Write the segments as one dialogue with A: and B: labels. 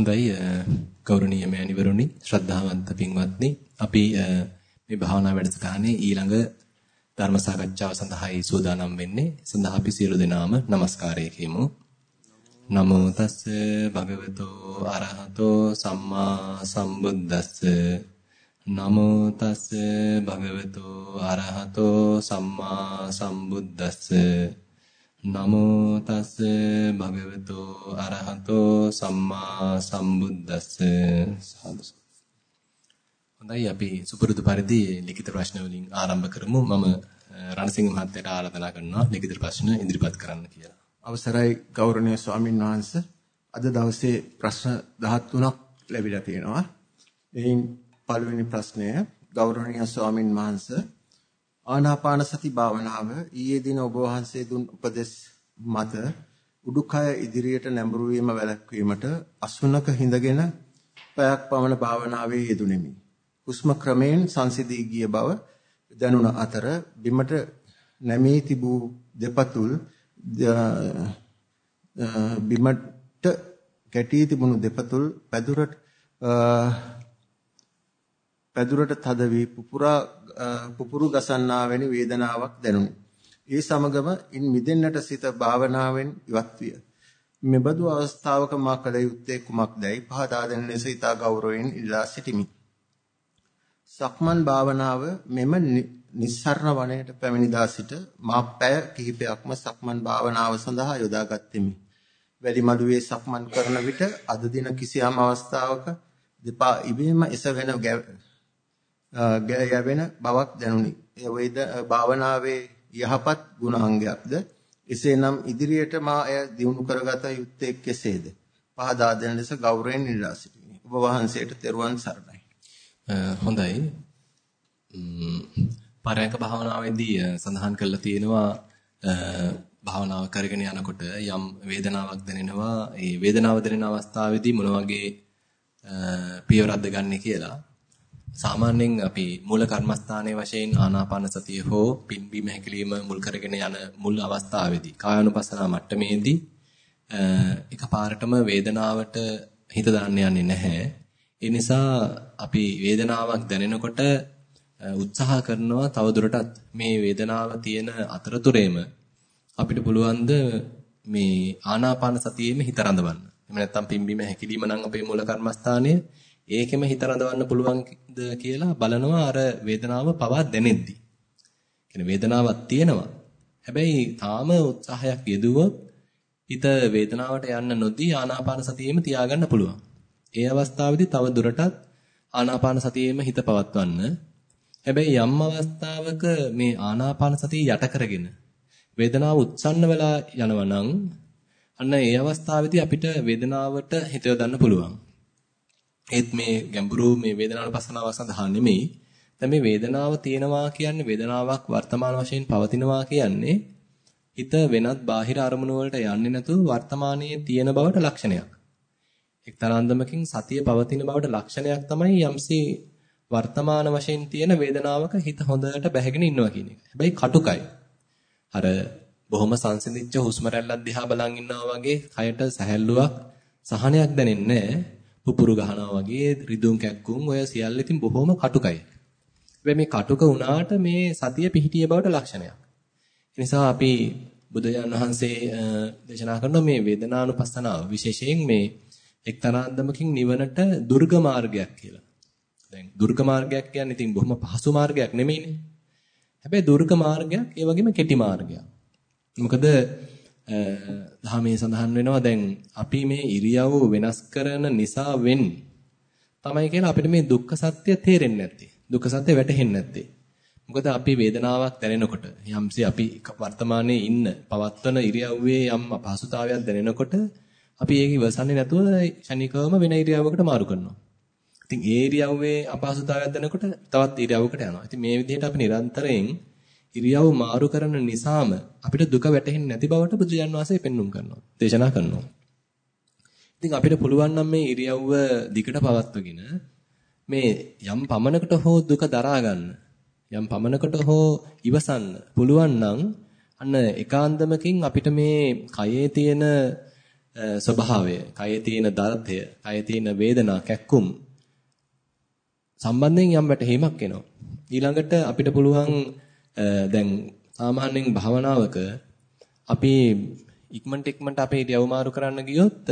A: හොඳයි ගෞරවනීය මෑණිවරුනි ශ්‍රද්ධාවන්ත පින්වත්නි. අපි මේ භාවනා වැඩසටහනේ ඊළඟ ධර්ම සාකච්ඡාව සඳහායි සූදානම් වෙන්නේ. සඳහා අපි සියලු දෙනාම নমස්කාරය කියමු. නමෝ තස්ස භගවතෝ අරහතෝ සම්මා සම්බුද්දස්ස. නමෝ තස්ස භගවතෝ අරහතෝ සම්මා සම්බුද්දස්ස. නමෝ තස් භගවතෝ අරහතෝ සම්මා සම්බුද්දස්ස. සාදු. හොඳයි අපි සුපුරුදු පරිදි ලිඛිත ප්‍රශ්න වලින් ආරම්භ කරමු. මම රණසිංහ මහත්තයට ආරාධනා කරනවා ලිඛිත ප්‍රශ්න ඉදිරිපත් කරන්න කියලා.
B: අවසරයි ගෞරවනීය ස්වාමින් වහන්සේ. අද දවසේ ප්‍රශ්න 13ක් ලැබිලා තියෙනවා. එයින් පළවෙනි ප්‍රශ්නය ගෞරවනීය ස්වාමින් වහන්සේ. ආනාපාන සති භාවනාව ඊයේ දින ඔබ වහන්සේ දුන් උපදෙස් මත උඩුකය ඉදිරියට නැඹුරු වීම වැළැක්වීමට අසුනක හිඳගෙන පැයක් පමණ භාවනාවේ යෙදුණෙමි. හුස්ම ක්‍රමයෙන් සංසිඳී ගිය බව දැනුණ අතර බිමට නැමී තිබූ දෙපතුල් බිමට ගැටී තිබුණු දෙපතුල් පැදුරට පැදුරට තද වී පුපුරා පුපුරු ගසන්නා වැනි වේදනාවක් දැනුනි. ඒ සමගම ඉන් මිදෙන්නට සිත භාවනාවෙන් ඉවත් විය. මෙබඳු අවස්ථාවක මා කල යුත්තේ කුමක්දයි පහදා දෙන ලෙස ඉතා ගෞරවයෙන් ඉල්ලා සිටිමි. සක්මන් භාවනාව මෙම නිස්සරණ වනයේට පැමිණිදා සිට මා පැය කිහිපයක්ම සක්මන් භාවනාව සඳහා යොදාගත්ෙමි. වැඩි මළුවේ සක්මන් කරන විට අද දින කිසියම් අවස්ථාවක දෙපා ඉබේම එසවෙන ගැයවෙන බවක් දැනුනි. ඒ වේද භාවනාවේ යහපත් ගුණාංගයක්ද එසේනම් ඉදිරියට මා එය දියුණු කරගත යුත්තේ කෙසේද? පහදා දෙන ලෙස ගෞරවයෙන් ඉල්ලා සිටිමි. ඔබ වහන්සේට තෙරුවන් සරණයි.
A: හොඳයි. පරයන්ක භාවනාවේදී සඳහන් කරලා තියෙනවා භාවනාව කරගෙන යනකොට යම් වේදනාවක් දැනෙනවා. ඒ වේදනාව දැනෙන අවස්ථාවේදී මොන වගේ පියවරක්ද ගන්නෙ කියලා. සාමාන්‍යයෙන් අපි මූල කර්මස්ථානයේ වශයෙන් ආනාපාන සතිය හෝ පිම්බීම හැකිලිම මුල් කරගෙන යන මුල් අවස්ථාවේදී කායानुපසනාව මට්ටමේදී එකපාරටම වේදනාවට හිත දාන්න යන්නේ නැහැ. ඒ නිසා අපි වේදනාවක් දැනෙනකොට උත්සාහ කරනවා තවදුරටත් මේ වේදනාව තියෙන අතරතුරේම අපිට පුළුවන් මේ ආනාපාන සතියෙම හිත රඳවන්න. එහෙම නැත්නම් පිම්බීම හැකිලිම නම් අපේ මූල කර්මස්ථානයේ ඒකෙම හිත රඳවන්න පුළුවන්ද කියලා බලනවා අර වේදනාව පවා දැනෙද්දි. කියන වේදනාවක් තියෙනවා. හැබැයි තාම උත්සාහයක් යෙදුවොත් හිත වේදනාවට යන්න නොදී ආනාපාන සතියෙම තියාගන්න පුළුවන්. ඒ අවස්ථාවේදී තව දුරටත් ආනාපාන සතියෙම හිත පවත්වන්න. හැබැයි යම් අවස්ථාවක මේ ආනාපාන සතිය යට කරගෙන වේදනාව උත්සන්න වෙලා යනවා නම් අන්න ඒ අවස්ථාවේදී අපිට වේදනාවට හිත යොදන්න පුළුවන්. ඒත් මේ ගැඹුරු මේ වේදනානුපස්සනාව සඳහා නෙමෙයි. දැන් මේ වේදනාව තියෙනවා කියන්නේ වේදනාවක් වර්තමාන වශයෙන් පවතිනවා කියන්නේ හිත වෙනත් බාහිර අරමුණු වලට යන්නේ නැතුව වර්තමානයේ තියෙන බවට ලක්ෂණයක්. එක්තරාන්දමකින් සතිය පවතින බවට ලක්ෂණයක් තමයි යම්සි වර්තමාන වශයෙන් තියෙන වේදනාවක හිත හොඳට බැහැගෙන ඉන්නවා කියන එක. හැබැයි කටුකයි. අර බොහොම සංසිඳිච්ච හුස්ම රැල්ලක් දිහා බලන් ඉන්නවා වගේ කයට සැහැල්ලුවක් සහනයක් දැනෙන්නේ නැහැ. පුපුරු ගහනවා වගේ රිදුම් කැක්කුම් ඔය සියල්ල ඉතින් බොහොම කටුකයි. හැබැයි මේ කටුක වුණාට මේ සතිය පිහිටිය බවට ලක්ෂණයක්. ඒ නිසා අපි බුදුජාණන් වහන්සේ දේශනා කරන මේ වේදනානුපස්සනාව විශේෂයෙන් මේ එක්තරා අන්දමකින් නිවනට දුර්ග මාර්ගයක් කියලා. දැන් දුර්ග මාර්ගයක් කියන්නේ ඉතින් බොහොම පහසු මාර්ගයක් නෙමෙයිනේ. හැබැයි දුර්ග මාර්ගයක් ඒ වගේම කෙටි මාර්ගයක්. මොකද දහමේ සඳහන් වෙනවා දැන් අපි මේ ඉරියව් වෙනස් කරන නිසා වෙන්නේ තමයි කියලා අපිට මේ දුක්ඛ සත්‍ය තේරෙන්නේ නැත්තේ. දුක්ඛ සත්‍ය වැටහෙන්නේ නැත්තේ. මොකද අපි වේදනාවක් දැනෙනකොට යම්සේ අපි වර්තමානයේ ඉන්න පවත්වන ඉරියව්වේ යම් අපහසුතාවයක් දැනෙනකොට අපි ඒක ඉවසන්නේ නැතුව ශනිකවම වෙන ඉරියව්වකට මාරු කරනවා. ඉතින් ඒ ඉරියව්වේ අපහසුතාවයක් දැනනකොට තවත් ඉරියව්වකට යනවා. ඉතින් මේ විදිහට අපි නිරන්තරයෙන් ඉරියව් මාරු කරන නිසාම අපිට දුක වැටහෙන්නේ නැති බවට බුදුජාන් වහන්සේ පෙන්눔 කරනවා. දේශනා කරනවා. ඉතින් අපිට පුළුවන් නම් මේ ඉරියව්ව දිගට පවත්වගෙන මේ යම් පමනකට හෝ දුක දරා ගන්න යම් පමනකට හෝ ඉවසන්න පුළුවන් නම් අන්න ඒකාන්දමකින් අපිට මේ කයේ තියෙන ස්වභාවය, කයේ තියෙන දර්ථය, කයේ තියෙන වේදනා කැක්කුම් සම්බන්ධයෙන් යම් වැටහීමක් එනවා. ඊළඟට අපිට පුළුවන් දැන් සාමාන්‍යයෙන් භාවනාවක අපි ඉක්මනට ඉක්මනට අපේ ඉරියව් මාරු කරන්න ගියොත්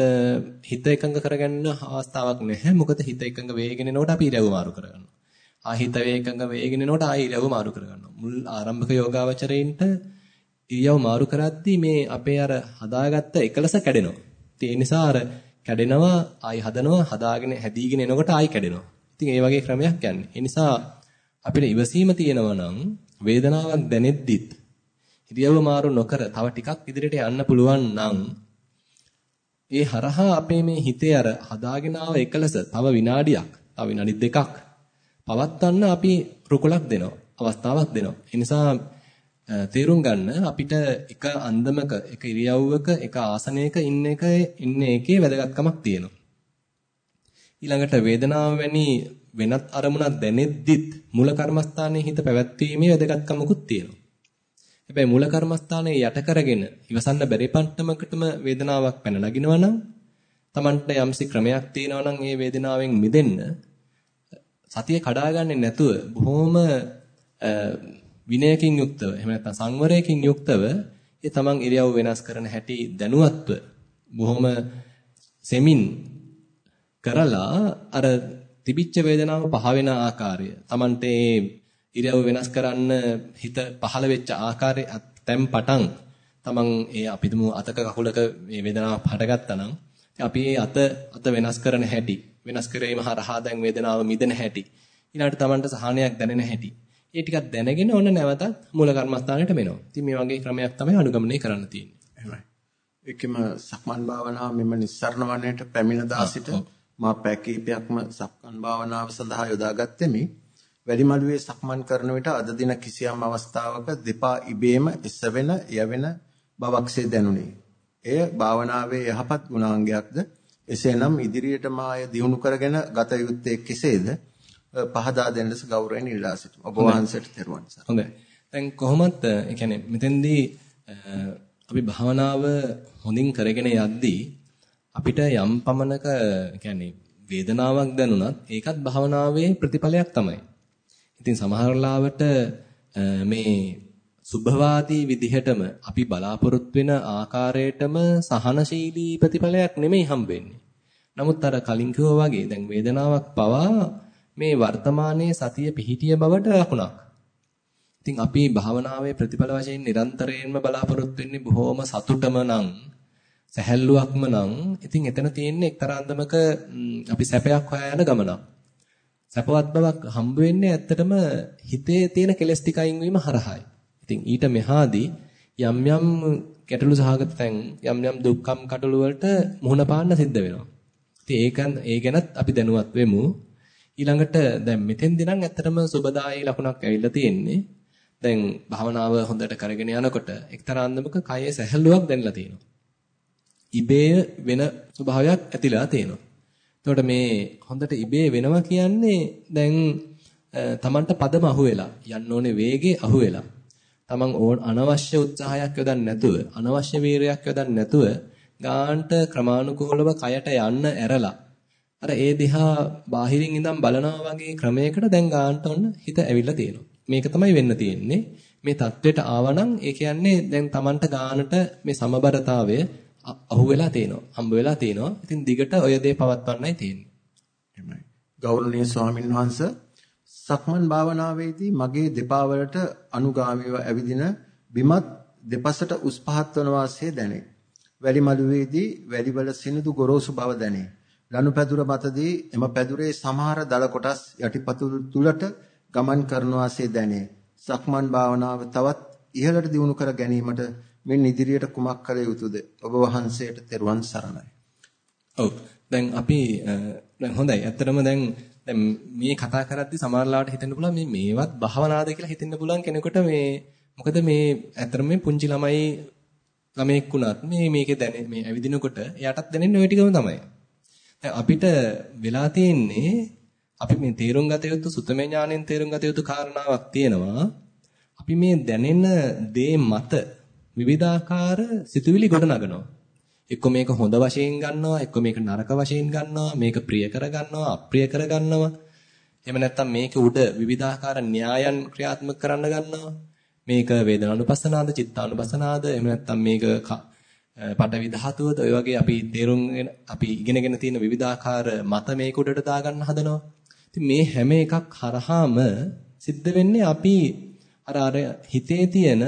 A: හිත එකඟ කරගන්න අවස්ථාවක් නැහැ. මොකද හිත එකඟ වේගෙන එනකොට අපි ඉරියව් මාරු කරගන්නවා. ආ හිත වේගඟ වේගෙන එනකොට ආ ඉරියව් මාරු කරගන්නවා. මුල් ආරම්භක යෝගාවචරයින්ට ඉරියව් මාරු කරද්දී මේ අපේ අර හදාගත්ත එකලස කැඩෙනවා. ඒ නිසා අර කැඩෙනවා ආයි හදනවා හදාගෙන හැදීගෙන එනකොට ආයි කැඩෙනවා. ඉතින් ඒ වගේ ක්‍රමයක් යන්නේ. ඒ නිසා අපිට ඉවසීම තියෙනවා නම් වේදනාවක් දැනෙද්දිත් ඉරියව්ව මාරු නොකර තව ටිකක් ඉදිරියට යන්න පුළුවන් නම් ඒ හරහා අපේ මේ හිතේ අර හදාගෙන ආව එකලස තව විනාඩියක් තව විනාඩි දෙකක් පවත්වන්න අපි රුකුලක් දෙනවා අවස්ථාවක් දෙනවා. ඒ නිසා තේරුම් ගන්න අපිට එක අන්දමක එක ඉරියව්වක එක ආසනයක ඉන්න එක ඉන්න එකේ වැදගත්කමක් තියෙනවා. ඊළඟට වේදනාව වැනි වෙනත් අරමුණක් දැනෙද්දිත් මූල කර්මස්ථානයේ හිත පැවැත්වීමේ වැදගත්කමකුත් තියෙනවා. හැබැයි මූල කර්මස්ථානයේ යට කරගෙන ඉවසන්න බැරි පන්ටමකටම වේදනාවක් පැන නගිනවා නම් Tamanට යම්සි ක්‍රමයක් තියෙනවා නම් ඒ වේදනාවෙන් මිදෙන්න සතිය කඩාගන්නේ නැතුව බොහොම විනයකින් යුක්තව එහෙම නැත්නම් සංවරයකින් යුක්තව ඒ තමන් ඉරියව් වෙනස් කරන හැටි දැනුවත්ව බොහොම සෙමින් කරලා අර තිබිච්ච වේදනාව පහ වෙන ආකාරය Tamante ඉරියව් වෙනස් කරන්න හිත පහළ වෙච්ච ආකාරය තැන් පටන් Taman ඒ අපිටම අතක කකුලක මේ වේදනාව හටගත්තා නම් අපි ඒ අත අත වෙනස් කරන හැටි වෙනස් කිරීම හරහා දැන් වේදනාව මිදෙන හැටි ඊළඟට Tamanට සහනයක් දැනෙන හැටි ඒ ටිකක් දැනගෙන ඔන්න නැවතත් මූල කර්මස්ථානයට මෙනවා. ඉතින් මේ වගේ ක්‍රමයක් තමයි අනුගමනය කරන්න තියෙන්නේ.
B: එහෙමයි. ඒකෙම සක්මන් භාවනාව මෙම නිස්සරණ වන්නේට පැමිණ දාසිට මා පැය කිහිපයක්ම සක්මන් භාවනාව සඳහා යොදාගත්තෙමි. වැඩිමළුවේ සක්මන් කරන විට අද දින කිසියම් අවස්ථාවක දෙපා ඉබේම එසවෙන යවෙන බවක්සේ දැනුනි. එය භාවනාවේ යහපත් ගුණාංගයක්ද? එසේනම් ඉදිරියට මාය දියුණු කරගෙන ගත යුත්තේ කෙසේද? පහදා දෙන්න ලෙස ගෞරවයෙන් ඉල්ලා සිටිමු. ඔබ වහන්සේට තෙරුවන් සරණයි.
A: හොඳයි. දැන් කොහොමත් ඒ කියන්නේ මෙතෙන්දී අපි භාවනාව හොඳින් කරගෙන යද්දී අපිට යම් පමණක කියන්නේ වේදනාවක් දැනුණත් ඒකත් භාවනාවේ ප්‍රතිඵලයක් තමයි. ඉතින් සමහර ලාවට මේ සුභවාදී විදිහටම අපි බලාපොරොත්තු වෙන ආකාරයටම සහනශීලී ප්‍රතිඵලයක් නෙමෙයි හම්බෙන්නේ. නමුත් අර කලින් වගේ දැන් වේදනාවක් පවා මේ වර්තමානයේ සතිය පිහිටිය බවට ලකුණක්. ඉතින් අපි භාවනාවේ ප්‍රතිඵල වශයෙන් නිරන්තරයෙන්ම බලාපොරොත්තු වෙන්නේ බොහොම සතුටම නම් සැහැල්ලුවක්ම නම් ඉතින් එතන තියෙන්නේ එක්තරා අන්දමක අපි සැපයක් හොයා යන ගමනක්. සැපවත් බවක් හම්බ වෙන්නේ ඇත්තටම හිතේ තියෙන කෙලස් ටික අයින් වීම හරහායි. ඉතින් ඊට මෙහාදී යම් යම් ගැටලු සහගත තැන් යම් යම් දුක්ඛම් කටළු වලට මුහුණ පාන්න සිද්ධ වෙනවා. ඉතින් ඒකන් ඒ ගැනත් අපි දැනුවත් වෙමු. ඊළඟට දැන් මෙතෙන්දී නම් ඇත්තටම සුබදායි ලකුණක් ඇවිල්ලා තියෙන්නේ. දැන් භාවනාව හොඳට කරගෙන යනකොට එක්තරා අන්දමක කයේ සැහැල්ලුවක් දැනලා තියෙනවා. ඉබේ වෙන ස්වභාවයක් ඇතිලා තියෙනවා. එතකොට මේ හොඳට ඉබේ වෙනවා කියන්නේ දැන් තමන්ට පදම අහුවෙලා යන්න ඕනේ වේගේ අහුවෙලා. තමන් ඕන අනවශ්‍ය උත්සාහයක් යොදන්න නැතුව අනවශ්‍ය වීරයක් යොදන්න නැතුව ගාන්ට ක්‍රමානුකූලව කයට යන්න ඇරලා අර ඒ දිහා බාහිරින් ඉඳන් බලනවා වගේ ක්‍රමයකට දැන් ගාන්ට ඔන්න හිත ඇවිල්ලා තියෙනවා. මේක තමයි වෙන්න තියෙන්නේ. මේ தത്വෙට ආවනම් ඒ කියන්නේ දැන් Tamanට ගානට මේ සමබරතාවය අහුවෙලා තියෙනවා. හම්බ වෙලා තියෙනවා. ඉතින් දිගට ඔය දේ පවත්වන්නයි තියෙන්නේ.
B: එහෙමයි. ගෞරවනීය ස්වාමින් වහන්සේ සක්මන් භාවනාවේදී මගේ දෙපා වලට අනුගාමීව ඇවිදින බිමත් දෙපසට උස් පහත් වන වාසිය දැනේ. වැලි මළුවේදී වැලිවල සිනිඳු ගොරෝසු බව දැනේ. ලනු පැදුර මතදී එම පැදුරේ සමහර දල කොටස් යටිපතුල් තුලට ගමන් කරන වාසිය දැනේ. සක්මන් භාවනාව තවත් ඉහළට දියුණු කර ගැනීමට මින් ඉදිරියට කුමක් කළ යුතුද? ඔබ වහන්සේට තෙරුවන් සරණයි.
A: ඔව්. දැන් අපි දැන් හොඳයි. ඇත්තටම දැන් දැන් මේ කතා කරද්දී සමහරලාට හිතෙන්න පුළුවන් මේ මේවත් භාවනාද කියලා හිතෙන්න පුළුවන් කෙනෙකුට මේ මොකද මේ ඇත්තටම මේ පුංචි ළමයි ළමෙක් වුණත් මේ මේකේ දැනෙ මේ ඇවිදිනකොට එයාටත් දැනෙන්නේ ওই ටිකම තමයි. දැන් අපිට වෙලා තියෙන්නේ අපි මේ තේරුම් ගත යුතු සුතමේ ඥාණයෙන් තේරුම් ගත යුතු කාරණාවක් තියෙනවා. අපි මේ දැනෙන දේ මත විවිධාකාර සිතුවිලි ගොඩනගනවා. එක්ක මේක හොඳ වශයෙන් ගන්නවා, එක්ක මේක නරක වශයෙන් ගන්නවා, මේක ප්‍රිය කර ගන්නවා, අප්‍රිය කර ගන්නවා. එහෙම නැත්නම් මේක උඩ විවිධාකාර න්‍යායන් ක්‍රියාත්මක කරන්න ගන්නවා. මේක වේදනානුපස්සනාද, චිත්තානුපස්සනාද, එහෙම නැත්නම් මේක පඩවි ධාතුවද ඔය වගේ අපි තේරුම්ගෙන අපි ඉගෙනගෙන තියෙන විවිධාකාර මත මේක උඩට දාගන්න හදනවා. ඉතින් මේ හැම එකක් හරහාම සිද්ධ වෙන්නේ අපි අර අර හිතේ තියෙන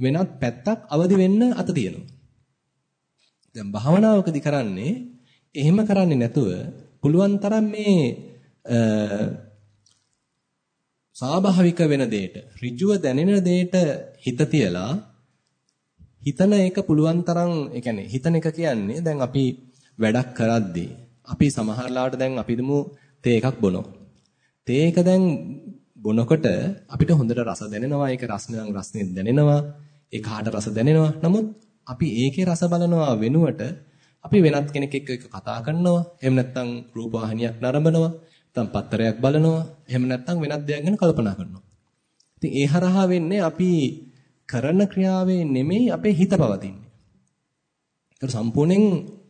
A: වෙනත් පැත්තක් අවදි වෙන්න අත තියෙනවා. දැන් භාවනාවකදී කරන්නේ එහෙම කරන්නේ නැතුව පුළුවන් තරම් මේ ස්වාභාවික වෙන දෙයට ඍජුව දැනෙන දෙයට හිත තියලා හිතන එක පුළුවන් තරම් ඒ කියන්නේ හිතන එක කියන්නේ දැන් අපි වැඩක් කරද්දී අපි සමහරලාට දැන් අපි දුමු තේ එකක් බොනවා. තේ එක දැන් බොනකොට අපිට හොඳට රස දැනෙනවා. ඒක රස්නම් රස්නේ දැනෙනවා. ඒ කාට රස දැනෙනවා. නමුත් අපි ඒකේ රස බලනවා වෙනුවට අපි වෙනත් කෙනෙක් එක්ක කතා කරනවා. එහෙම නැත්නම් රූපවාහිනියක් නරඹනවා. නැත්නම් පත්තරයක් බලනවා. එහෙම නැත්නම් වෙනත් දෙයක් ගැන කල්පනා කරනවා. ඉතින් ඒ හරහා වෙන්නේ අපි කරන ක්‍රියාවේ නෙමෙයි අපේ හිත පවතින්නේ. ඒක සම්පූර්ණයෙන්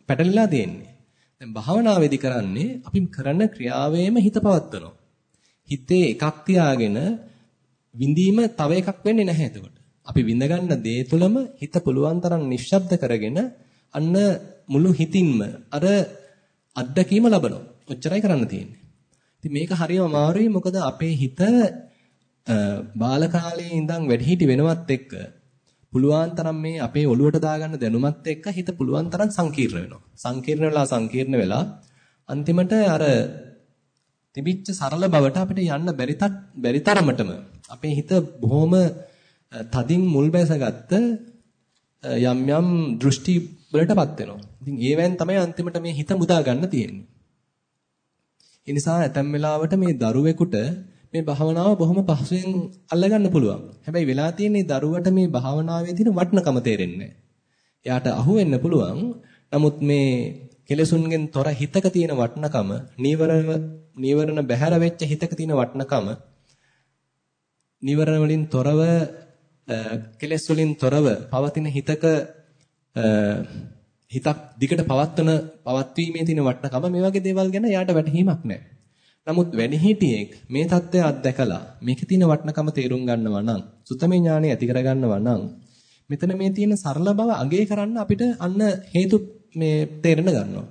A: පැටලිලා තියෙන්නේ. දැන් භාවනාවේදී කරන්නේ අපි කරන ක්‍රියාවේම හිත පවත්වනවා. හිතේ එකක් තියාගෙන විඳීම තව එකක් වෙන්නේ නැහැ එතකොට. අපි විඳ ගන්න දේ තුළම හිත පුළුවන් තරම් නිශ්ශබ්ද කරගෙන අන්න මුළු හිතින්ම අර අත්දැකීම ලබනවා. ඔච්චරයි කරන්න තියෙන්නේ. ඉතින් මේක හරියම අමාරුයි මොකද අපේ හිත බාල කාලේ ඉඳන් වැඩිහිටි වෙනවත් එක්ක පුළුවන් තරම් මේ අපේ ඔළුවට දාගන්න දැනුමත් එක්ක හිත පුළුවන් තරම් සංකීර්ණ වෙනවා. සංකීර්ණ වෙලා සංකීර්ණ වෙලා අන්තිමට අර තිබිච්ච සරල බවට අපිට යන්න බැරි බැරි තරමටම අපේ හිත බොහොම තදින් මුල් බැසගත්ත යම් යම් දෘෂ්ටි වලටපත් වෙනවා. ඉතින් ඒවෙන් තමයි අන්තිමට මේ හිත මුදා ගන්න තියෙන්නේ. ඒ නිසා ඇතැම් වෙලාවට මේ දරුවෙකුට මේ භාවනාව බොහොම පහසුවෙන් අල්ලගන්න පුළුවන්. හැබැයි වෙලා තියෙන්නේ දරුවට මේ භාවනාවේ තියෙන වටිනකම තේරෙන්නේ එයාට අහු වෙන්න පුළුවන්. නමුත් මේ කෙලසුන්ගෙන් තොර හිතක තියෙන වටිනකම, නීවරණ නීවරණ බැහැර වෙච්ච හිතක තියෙන වටිනකම, නීවරණ වලින් තොරව කෙලස් වලින් තොරව පවතින හිතක හිතක් දිගට පවත්වන පවත්වීමේ තියෙන වටිනකම මේ වගේ දේවල් ගැන යාට වැටහීමක් නැහැ. නමුත් වැඩිහිටියෙක් මේ தත්ත්වය අත්දැකලා මේකේ තියෙන වටිනකම තේරුම් ගන්නවා නම් සුතමේ ඥානෙ ඇති කර ගන්නවා නම් මෙතන මේ තියෙන සරල බව අගය කරන්න අපිට අන්න හේතු මේ තේරෙන්න ගන්නවා.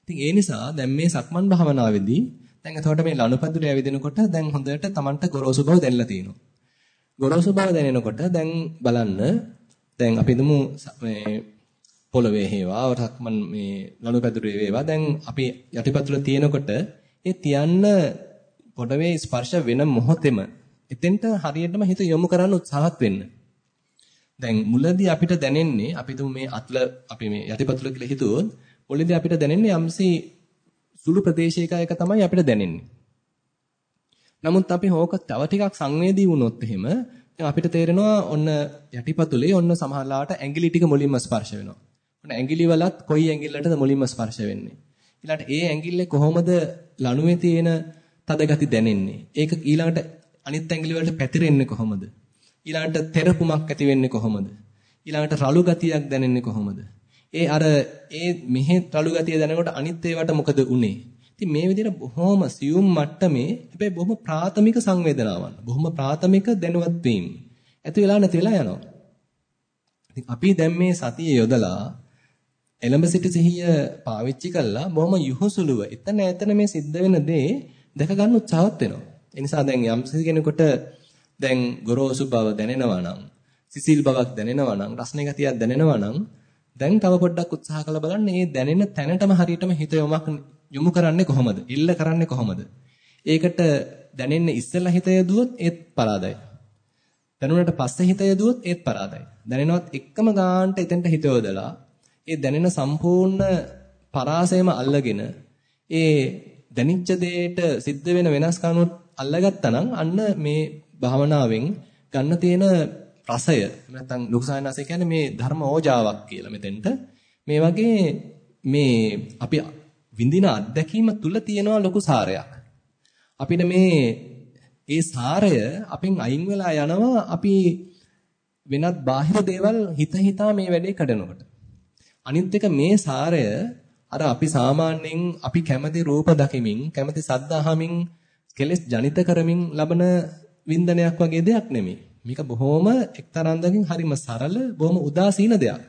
A: ඉතින් ඒ නිසා දැන් මේ සක්මන් භාවනාවේදී දැන් එතකොට මේ ලනුපැදුරේ ඇවිදිනකොට දැන් හොඳට Tamanට ගොරෝසු බව දැනලා තියෙනවා. ගොරෝසු බව දැනෙනකොට දැන් බලන්න දැන් අපි දුමු මේ පොළවේ හේවා සක්මන් මේ ලනුපැදුරේ වේවා දැන් අපි යටිපතුල තියෙනකොට ඒ තියන්න පොඩවේ ස්පර්ශ වෙන මොහොතෙම එතෙන්ට හරියටම හිත යොමු කරන්න උත්සාහත් වෙන්න. දැන් මුලදී අපිට දැනෙන්නේ අපි මේ අත්ල අපි මේ යටිපතුල කියලා හිතුවොත් මුලදී අපිට දැනෙන්නේ යම්සි සුළු ප්‍රදේශයක එක තමයි අපිට දැනෙන්නේ. නමුත් අපි හෝක තව ටිකක් සංවේදී වුණොත් එහෙම අපිට තේරෙනවා ඔන්න යටිපතුලේ ඔන්න සමහරලාට ඇඟිලි ටික මුලින්ම ස්පර්ශ වෙනවා. ඔන්න ඇඟිලි වලත් කොයි ඇඟිල්ලටද මුලින්ම ස්පර්ශ වෙන්නේ. ඊළඟට ඒ ඇඟිල්ලේ කොහොමද ලණුවේ තියෙන තද ගති දැනෙන්නේ? ඒක ඊළඟට අනිත් ඇඟිලි වලට පැතිරෙන්නේ කොහොමද? ඊළඟට තෙරපුමක් ඇති වෙන්නේ කොහොමද? ඊළඟට රළු ගතියක් දැනෙන්නේ කොහොමද? ඒ අර ඒ මෙහෙ රළු ගතිය දැනනකොට අනිත් ඒවට මොකද උනේ? ඉතින් මේ විදිහට බොහොම සියුම් මට්ටමේ හැබැයි බොහොම ප්‍රාථමික සංවේදනාවන්, බොහොම ප්‍රාථමික දැනුවත් වීම ඇති වෙලා නැති වෙලා යනවා. ඉතින් අපි දැන් මේ සතිය යොදලා එළඹ සිටි සිහිය පාවිච්චි කළා බොහොම යහුසුලුව එතන එතන මේ සිද්ධ වෙන දේ දැක ගන්න උත්සාහත් වෙනවා. ඒ නිසා දැන් යම් කෙනෙකුට දැන් ගොරෝසු බව දැනෙනවා නම් සිසිල් බවක් දැනෙනවා නම් රස්නේ ගතියක් දැනෙනවා නම් දැන් තව පොඩ්ඩක් උත්සාහ කරලා බලන්න මේ දැනෙන තැනටම හරියටම හිත යොමක් යොමු කරන්නේ කොහොමද? ඉල්ල කරන්නේ කොහොමද? ඒකට දැනෙන්න ඉස්සෙල්ලා හිත යදුවොත් ඒත් පරාදයි. දැනුණට පස්සේ හිත යදුවොත් ඒත් පරාදයි. දැනෙනවත් එකම ගානට එතෙන්ට හිත යොදලා ඒ දැනෙන සම්පූර්ණ පරාසයම අල්ලගෙන ඒ දැනිච්ච දෙයට සිද්ධ වෙන වෙනස්කම් අල්ලගත්තා නම් අන්න මේ භාවනාවෙන් ගන්න තියෙන රසය නැත්නම් ලුකුසායනාසය කියන්නේ මේ ධර්ම ඕජාවක් කියලා මෙතෙන්ට මේ වගේ මේ අපි විඳින අත්දැකීම තුල තියෙනවා ලොකු සාරයක් අපිට මේ ඒ සාරය අපෙන් අයින් වෙලා යනවා අපි වෙනත් බාහිර දේවල් හිත හිතා මේ වැඩේ කඩනකොට අනිත් එක මේ සාරය අර අපි සාමාන්‍යයෙන් අපි කැමති රූප දකිමින් කැමති සද්ද අහමින් කෙලස් ජනිත කරමින් ලබන වින්දනයක් වගේ දෙයක් නෙමෙයි. මේක බොහොම එක්තරාන්දකින් හරිම සරල බොහොම උදාසීන දෙයක්.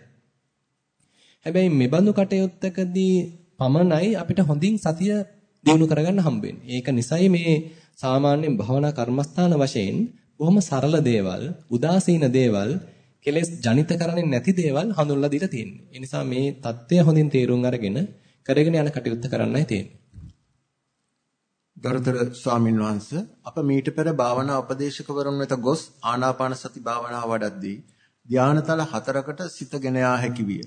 A: හැබැයි මෙබඳු කටයුත්තකදී පමණයි අපිට හොඳින් සතිය දිනු කරගන්න හම්බෙන්නේ. ඒක නිසයි මේ සාමාන්‍යයෙන් භවනා කර්මස්ථාන වශයෙන් බොහොම සරල දේවල්, උදාසීන දේවල්, කෙලෙස් ජනිත කරන්නේ නැති දේවල් හඳුන්ලා දීලා තියෙන්නේ. ඒ නිසා මේ தත්ත්වය හොඳින් තේරුම් අරගෙන කරගෙන යන කටයුත්ත කරන්නයි තියෙන්නේ.
B: ගරුතර ස්වාමින් වහන්සේ අප මීට පෙර භාවනා උපදේශකවරුන් වෙත ගොස් ආනාපාන සති භාවනාව වඩද්දී ධානතල හතරකට සිතගෙන යා හැකි විය.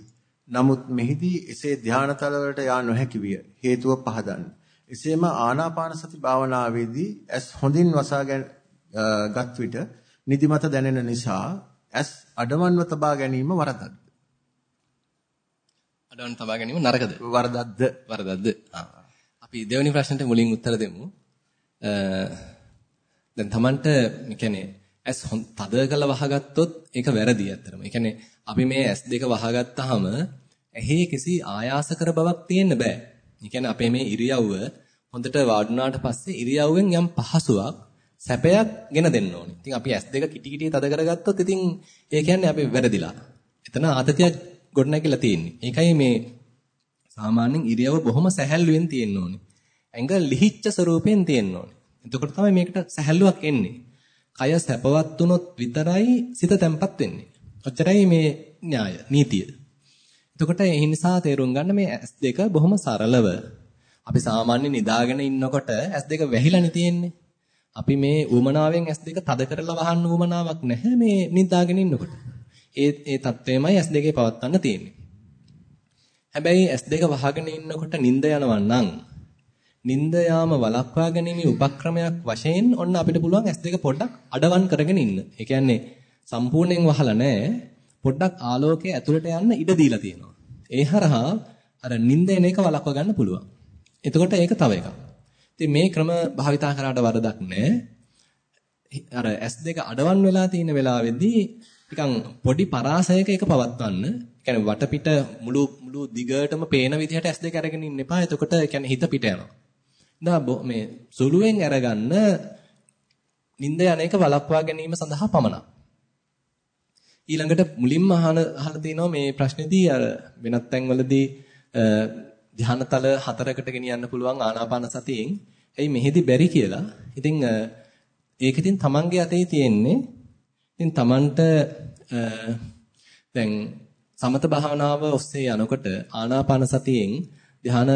B: නමුත් මෙහිදී එසේ ධානතල වලට යා නොහැකි විය. හේතුව පහදන්න. එසේම ආනාපාන සති භාවනාවේදී ඇස් හොඳින් වසාගෙන ගත් විට නිදිමත දැනෙන නිසා ඇස් අඩවන්ව තබා ගැනීම වරදක්ද?
A: අඩවන්ව තබා ගැනීම නරකද?
B: වරදක්ද?
A: වරදක්ද? අපි දෙවෙනි ප්‍රශ්නෙට මුලින් උත්තර දෙමු. දැන් Tamanට කියන්නේ ඇස් තද කරලා වහගත්තොත් ඒක වැරදි ඇත්තටම. ඒ කියන්නේ අපි මේ ඇස් දෙක වහගත්තාම ඇහි කිසි ආයාස කර බවක් තියෙන්න බෑ. ඒ කියන්නේ අපේ මේ ඉරියව්ව හොඳට වාඩුණාට පස්සේ ඉරියව්වෙන් යම් පහසුවක් සැපයක් ගෙන දෙන්න ඕනේ. ඉතින් අපි ඇස් දෙක කිටි කිටි තද කරගත්තොත් ඉතින් ඒ කියන්නේ අපි වැරදිලා. එතන ආතතියක් ගොඩනැගිලා තියෙන්නේ. ඒකයි මේ සාමාන්‍යයෙන් ඉරියව්ව බොහොම සැහැල්ලුවෙන් තියෙන්න ඕනේ. ඇඟ ලිහිච්ච ස්වරූපයෙන් තියෙන්න ඕනේ. එතකොට තමයි මේකට සැහැල්ලුවක් එන්නේ. කය සැපවත් වුණොත් විතරයි සිත තැම්පත් වෙන්නේ. ඔච්චරයි මේ න්‍යාය, නීතිය. එතකොට ඒ නිසා තේරුම් ගන්න මේ S2 බොහොම සරලව අපි සාමාන්‍ය නිදාගෙන ඉන්නකොට S2 වැහිලානේ තියෙන්නේ. අපි මේ ඌමනාවෙන් S2 තද කරලා වහන්න ඌමනාවක් නැහැ මේ නිදාගෙන ඉන්නකොට. ඒ ඒ தත්වයමයි S2 පවත්වන්න තියෙන්නේ. හැබැයි S2 වහගෙන ඉන්නකොට නිින්ද යනවා නම් නිින්ද යාම වළක්වා ගැනීමේ උපක්‍රමයක් වශයෙන් ඔන්න අපිට පුළුවන් S2 පොඩ්ඩක් අඩවන් කරගෙන ඉන්න. ඒ කියන්නේ සම්පූර්ණයෙන් වහලා නැහැ. පොඩ්ඩක් ආලෝකය ඇතුළට යන්න ඉඩ දීලා තියෙනවා. ඒ හරහා අර නිින්ද එන එක වළක්වා ගන්න පුළුවන්. එතකොට ඒක තව එකක්. ඉතින් මේ ක්‍රම භාවිතා කරාට වරදක් නැහැ. අර S2 අඩවන් වෙලා තියෙන වෙලාවේදී නිකන් පොඩි පරාසයක එක පවත්වන්න. කියන්නේ වටපිට මුළු මුළු දිගටම පේන විදිහට S2 අරගෙන ඉන්න එපා. එතකොට කියන්නේ හිත පිට යනවා. දා මේ සුළුවෙන් අරගන්න නිින්ද යන එක වළක්වා ගැනීම සඳහා පමණක්. ඊළඟට මුලින්ම අහන අහලා තිනවා මේ ප්‍රශ්නේදී අර වෙනත් තැන්වලදී ධානතල හතරකට ගෙනියන්න පුළුවන් ආනාපාන සතියෙන්. එයි මෙහෙදි බැරි කියලා. ඉතින් ඒක ඉතින් Tamange අතේ තියෙන්නේ. ඉතින් Tamanට දැන් සමත භාවනාව ඔස්සේ යනකොට ආනාපාන සතියෙන් ධාන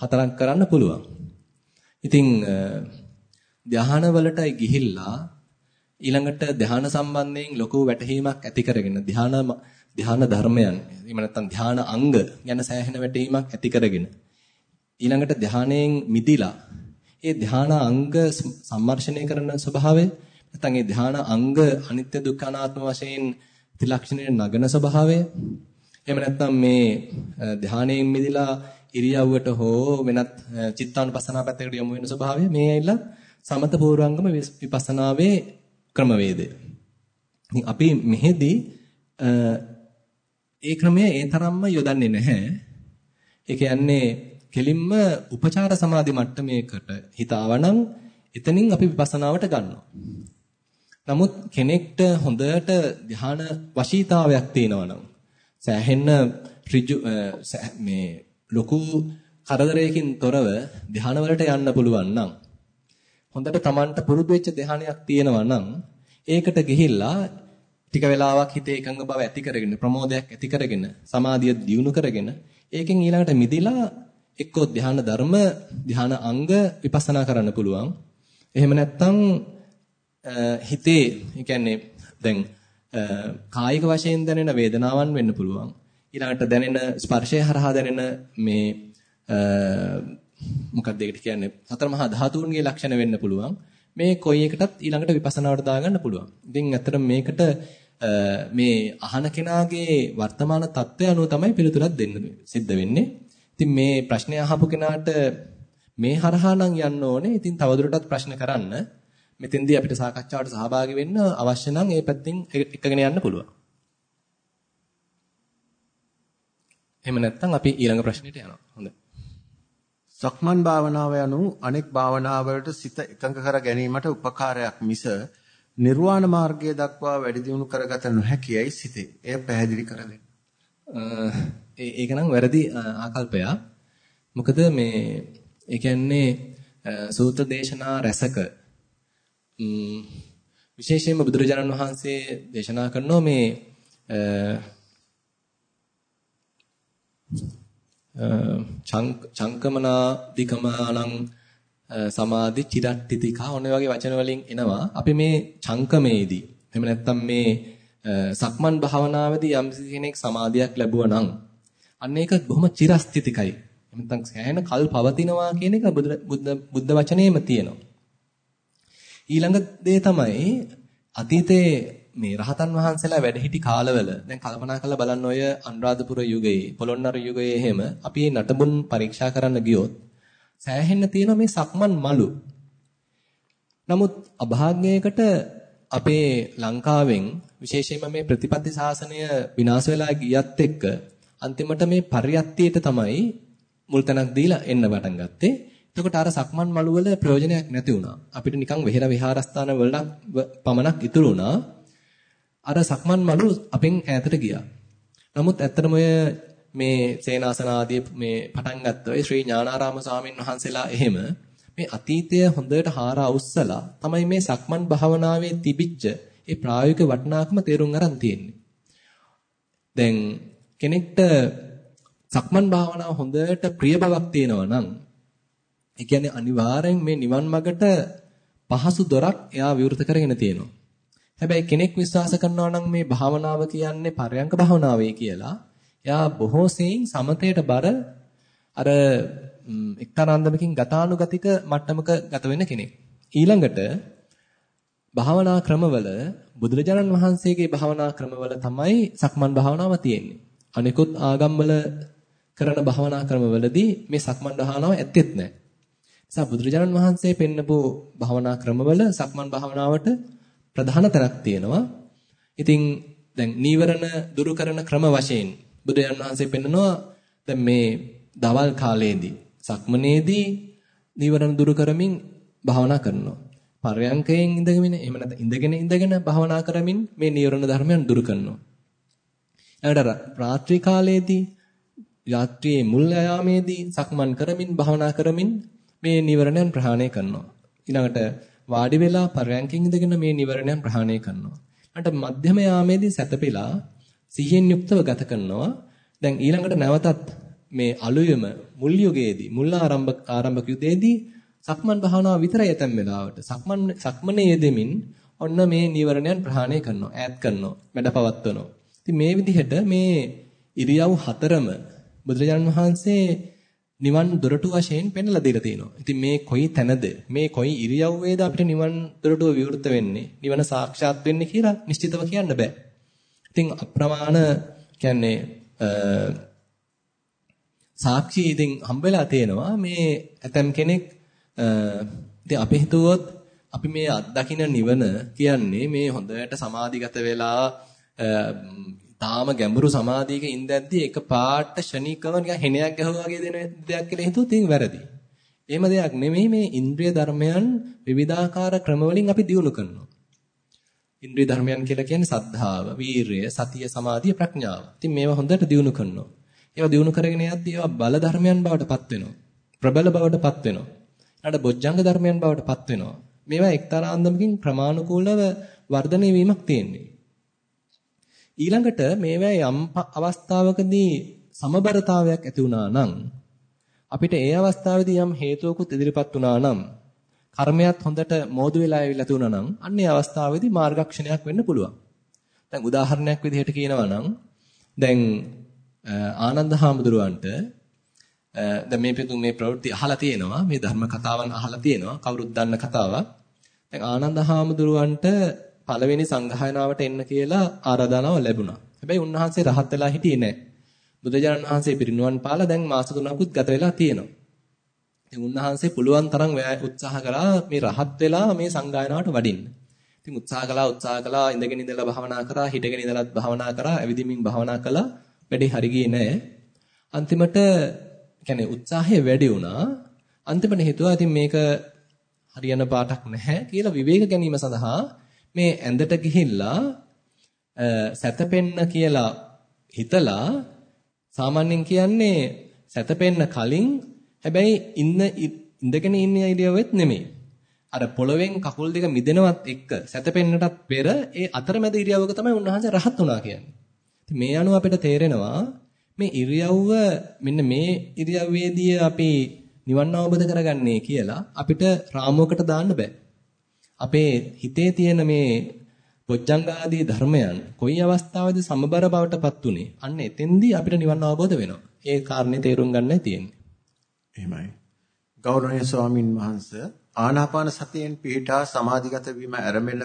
A: හතරක් කරන්න පුළුවන්. ඉතින් ධාන වලටයි ගිහිල්ලා ඊළඟට ධාන සම්බන්ධයෙන් ලොකු වැටහීමක් ඇති කරගෙන ධාන ධාන ධර්මයන් එහෙම නැත්නම් ධාන අංග ගැන සෑහෙන වැටහීමක් ඇති කරගෙන ඊළඟට ධානයෙන් මිදිලා ඒ ධාන අංග සම්මර්ෂණය කරන ස්වභාවය නැත්නම් ඒ ධාන අංග අනිත්‍ය දුක්ඛ අනාත්ම වශයෙන් ත්‍රිලක්ෂණයේ නගන ස්වභාවය එහෙම නැත්නම් මේ ධානයෙන් මිදිලා ඉරියව්වට හෝ වෙනත් චිත්තානුපස්සනා පැත්තකට යොමු වෙන ස්වභාවය මේ ඇවිල්ලා සමත පූර්වංගම විපස්සනාවේ ක්‍රමවේදය. ඉතින් අපි මෙහෙදී ඒ ක්‍රමය ඒ තරම්ම යොදන්නේ නැහැ. ඒ කියන්නේ කෙලින්ම උපචාර සමාධි මට්ටමේකට හිතාවනම් එතනින් අපි විපස්සනාවට ගන්නවා. නමුත් කෙනෙක්ට හොඳට ධ්‍යාන වශීතාවයක් තියෙනවා නම් සෑහෙන්න ඍජු මේ ලොකු කරදරයකින් තොරව ධ්‍යාන වලට යන්න පුළුවන් නම් හොඳට Tamanට පුරුදු වෙච්ච ධ්‍යානයක් තියෙනවා නම් ඒකට ගිහිල්ලා ටික වෙලාවක් හිතේ එකඟ බව ඇති කරගෙන ප්‍රමෝදයක් ඇති කරගෙන සමාධිය දියුණු කරගෙන ඒකෙන් ඊළඟට මිදිලා එක්කෝ ධ්‍යාන ධර්ම ධ්‍යාන අංග විපස්සනා කරන්න පුළුවන්. එහෙම නැත්නම් හිතේ ඒ කියන්නේ දැන් කායික වශයෙන් දැනෙන වේදනාවන් වෙන්න පුළුවන්. ඊළඟට දැනෙන ස්පර්ශය හරහා දැනෙන මේ මොකක්ද ඒකට කියන්නේ සතර මහා ධාතුන්ගේ ලක්ෂණ වෙන්න පුළුවන්. මේ කොයි එකටත් ඊළඟට විපස්සනාවට දාගන්න පුළුවන්. ඉතින් ඇත්තට මේකට මේ අහන කෙනාගේ වර්තමාන தත්ත්වය අනුව තමයි පිළිතුරක් දෙන්න සිද්ධ වෙන්නේ. ඉතින් මේ ප්‍රශ්නය අහපු කෙනාට මේ හරහා නම් යන්න ඕනේ. ඉතින් තවදුරටත් ප්‍රශ්න කරන්න. මෙතෙන්දී අපිට සාකච්ඡාවට සහභාගී වෙන්න අවශ්‍ය නම් ඒ පැත්තෙන් එකගෙන යන්න පුළුවන්. එහෙම නැත්නම් අපි ඊළඟ ප්‍රශ්නෙට යනවා. හොඳයි.
B: සක්මන් භාවනාව යනු අනෙක් භාවනාවලට සිත එකඟ කර ගැනීමට උපකාරයක් මිස නිර්වාණ මාර්ගය දක්වා වැඩි දියුණු කරගත නොහැකියයි සිතේ. එය පැහැදිලි කර දෙන්න.
A: ඒක නම් වැරදි ආකල්පයක්. මොකද මේ ඒ කියන්නේ සූත්‍ර දේශනා රැසක විශේෂයෙන්ම බුදුරජාණන් වහන්සේ දේශනා කරනවා මේ චංකමනාදිකමානං සමාධි චිරට්ටිතිකා ඔන්න වගේ වචන වලින් එනවා. අපි මේ චංකමේදී එහෙම නැත්නම් මේ සක්මන් භාවනාවේදී යම් කෙනෙක් සමාධියක් ලැබුවා නම් අන්න ඒක බොහොම චිරස්ථිතිකයි. නැත්නම් සෑහෙන කල් පවතිනවා කියන එක බුද්ධ බුද්ධ වචනේම තියෙනවා. ඊළඟ දේ තමයි අතීතයේ මේ රහතන් වහන්සේලා වැඩ සිටි කාලවල දැන් කල්පනා කරලා බලන්න ඔය අනුරාධපුර යුගයේ පොළොන්නරු යුගයේ එහෙම අපි නටබුන් පරීක්ෂා කරන්න ගියොත් සෑහෙන්න තියෙන මේ සක්මන් මලු. නමුත් අභාග්‍යයකට අපේ ලංකාවෙන් විශේෂයෙන්ම මේ ප්‍රතිපත්ති ශාසනය විනාශ වෙලා ගියත් එක්ක අන්තිමට මේ පරියත්තියට තමයි මුල් තැනක් දීලා එන්න පටන් ගත්තේ. එතකොට අර සක්මන් මලු වල ප්‍රයෝජනයක් නැති වුණා. අපිට නිකන් වෙහෙර විහාරස්ථාන වල පමණක් ඉතුරු වුණා. අර සක්මන් මලු අපෙන් ඈතට ගියා. නමුත් ඇත්තටම ඔය මේ සේනාසන ආදී මේ පටන් ගත්ත ඔය ශ්‍රී ඥානාරාම ස්වාමීන් වහන්සේලා එහෙම මේ අතීතය හොඳට හාරා උස්සලා තමයි මේ සක්මන් භාවනාවේ තිබිච්ච ඒ ප්‍රායෝගික වටිනාකම තේරුම් අරන් තියෙන්නේ. දැන් කෙනෙක්ට සක්මන් භාවනාව හොඳට ප්‍රිය බවක් තියෙනවා නම් ඒ කියන්නේ අනිවාර්යෙන් මේ නිවන් මාර්ගට පහසු දොරක් එයා විවෘත කරගෙන තියෙනවා. හැබැයි කෙනෙක් විශ්වාස කරනවා නම් මේ භාවනාව කියන්නේ පරයන්ක භාවනාවේ කියලා, එයා බොහෝ සෙයින් සමතයට බර අර එක්තරා අන්දමකින් ගතානුගතික මට්ටමක ගත වෙන කෙනෙක්. ඊළඟට භාවනා ක්‍රමවල බුදුරජාණන් වහන්සේගේ භාවනා ක්‍රමවල තමයි සක්මන් භාවනාව තියෙන්නේ. අනිකුත් ආගම්වල කරන භාවනා ක්‍රමවලදී මේ සක්මන් භාවනාව ඇත්තෙත් නැහැ. නිසා බුදුරජාණන් වහන්සේ පෙන්නපු භාවනා ක්‍රමවල සක්මන් භාවනාවට ප්‍රධාන තැනක් තියෙනවා. ඉතින් දැන් නීවරණ දුරු කරන ක්‍රම වශයෙන් බුදුරජාණන් වහන්සේ පෙන්නනවා දැන් මේ දවල් කාලයේදී සක්මනේදී නීවරණ දුරු කරමින් භාවනා කරනවා. පරයන්කයෙන් ඉඳගෙන එහෙම නැත්නම් ඉඳගෙන ඉඳගෙන භාවනා කරමින් මේ නීවරණ ධර්මයන් දුරු කරනවා. ඊළඟට රාත්‍රී කාලයේදී රාත්‍රියේ මුල් යාමේදී සක්මන් කරමින් භාවනා කරමින් මේ නීවරණයන් ප්‍රහාණය කරනවා. ඊළඟට වාඩි වෙලා පරයන්කින් ඉඳගෙන මේ නිවරණයන් ප්‍රහාණය කරනවා. ඊට මධ්‍යම යාමේදී සැතපෙලා සිහියෙන් යුක්තව ගත කරනවා. දැන් ඊළඟට නැවතත් මේ අලුයම මුල් යුගයේදී මුල් ආරම්භ ආරම්භක යුගයේදී සක්මන් භාවනාව විතරයි ඇතැම් වෙලාවට සක්මන් සක්මනේ යෙදෙමින් ඔන්න මේ නිවරණයන් ප්‍රහාණය කරනවා ඈත් කරනවා මැඩපවත්වනවා. ඉතින් මේ විදිහට මේ ඉරියව් හතරම බුදුරජාණන් වහන්සේ නිවන් දොරටු වශයෙන් පෙන්ලා දීලා තියෙනවා. ඉතින් මේ කොයි තැනද මේ කොයි ඉරියව්වේද අපිට නිවන් දොරටුව විවෘත වෙන්නේ නිවන සාක්ෂාත් වෙන්නේ කියලා නිශ්චිතව කියන්න බෑ. ඉතින් අප්‍රමාණ කියන්නේ සාක්ෂි ඉතින් හම්බෙලා තියෙනවා මේ ඇතම් කෙනෙක් ඉතින් අපි හිතුවොත් අපි මේ අත්දකින්න නිවන කියන්නේ මේ හොඳට සමාධිගත වෙලා තාම ගැඹුරු සමාධියක ඉඳද්දී එක පාට ෂණිකව නිකන් හෙනයක් ගැහුවා වගේ දෙන දෙයක් කියලා හිතුවොත් ඒක වැරදි. එහෙම දෙයක් නෙමෙයි මේ ඉන්ද්‍රිය ධර්මයන් විවිධාකාර ක්‍රමවලින් අපි දියුණු කරනවා. ඉන්ද්‍රිය ධර්මයන් කියලා කියන්නේ සද්ධාව, වීරය, සතිය, සමාධිය, ප්‍රඥාව. ඉතින් මේවා හොඳට දියුණු කරනවා. ඒවා දියුණු කරගෙන යද්දී ඒවා බල ධර්මයන් බවට පත් වෙනවා. ප්‍රබල බවට පත් වෙනවා. ඊට බොජ්ජංග ධර්මයන් බවට පත් වෙනවා. මේවා එක්තරා අන්දමකින් ප්‍රමාණිකූලව වර්ධනය වීමක් තියෙන්නේ. ඊළඟට මේවා යම් අවස්ථාවකදී සමබරතාවයක් ඇති වුණා නම් අපිට ඒ අවස්ථාවේදී යම් හේතුවකුත් ඉදිරිපත් වුණා නම් කර්මයක් හොඳට මෝදු වෙලා ඇවිල්ලා තුණා නම් අන්න ඒ අවස්ථාවේදී මාර්ගක්ෂණයක් වෙන්න පුළුවන්. දැන් උදාහරණයක් විදිහට කියනවා නම් දැන් ආනන්ද හාමුදුරුවන්ට දැන් මේ පිටු මේ ප්‍රවෘත්ති අහලා තියෙනවා මේ ධර්ම කතාවන් අහලා තියෙනවා කවුරුත් දන්න කතාවක්. දැන් ආනන්ද හාමුදුරුවන්ට පළවෙනි සංඝායනාවට එන්න කියලා ආරාධනාව ලැබුණා. හැබැයි උන්වහන්සේ රහත් වෙලා හිටියේ නැහැ. බුදුජානන් වහන්සේ පිරිනුවන් පාලා දැන් මාස තුනකුත් ගත වෙලා තියෙනවා. ඉතින් උන්වහන්සේ පුළුවන් තරම් උත්සාහ කළා මේ රහත් වෙලා මේ සංඝායනාවට වඩින්න. ඉතින් උත්සාහ කළා උත්සාහ කළා ඉඳගෙන ඉඳලා භාවනා කරා හිටගෙන ඉඳලත් භාවනා කරා ඇවිදින්මින් භාවනා කළා වැඩේ හරි ගියේ නැහැ. අන්තිමට කියන්නේ උත්සාහය වැඩි වුණා. අන්තිමට හිතුවා ඉතින් මේක හරියන පාටක් නැහැ කියලා විවේක ගැනීම සඳහා මේ ඇඳට ගිහිල්ලා සැතපෙන්න කියලා හිතලා සාමාන්‍යයෙන් කියන්නේ සැතපෙන්න කලින් හැබැයි ඉන්න ඉඳගෙන ඉන්න ඉරියව්වෙත් නෙමෙයි. අර පොළවෙන් කකුල් දෙක මිදෙනවත් එක්ක සැතපෙන්නටත් පෙර ඒ අතරමැද ඉරියව්වක තමයි උන්වහන්සේ රහත් වුණා කියන්නේ. ඉතින් මේ අනුව අපිට තේරෙනවා මේ ඉරියව්ව මෙන්න මේ ඉරියව්වේදී අපි නිවන් අවබෝධ කරගන්නේ කියලා අපිට රාමුවකට දාන්න බෑ. අපේ හිතේ තියෙන මේ පොච්චංගාදී ධර්මයන් කොයි අවස්ථාවේද සමබර බවටපත් උනේ අන්න එතෙන්දී අපිට නිවන් අවබෝධ වෙනවා. ඒ කාරණේ තේරුම් ගන්නයි තියෙන්නේ.
B: එහෙමයි. ගෞරවනීය ස්වාමින් වහන්සේ ආනාපාන සතියෙන් පිහිටා සමාධිගත වීම ආරම්භන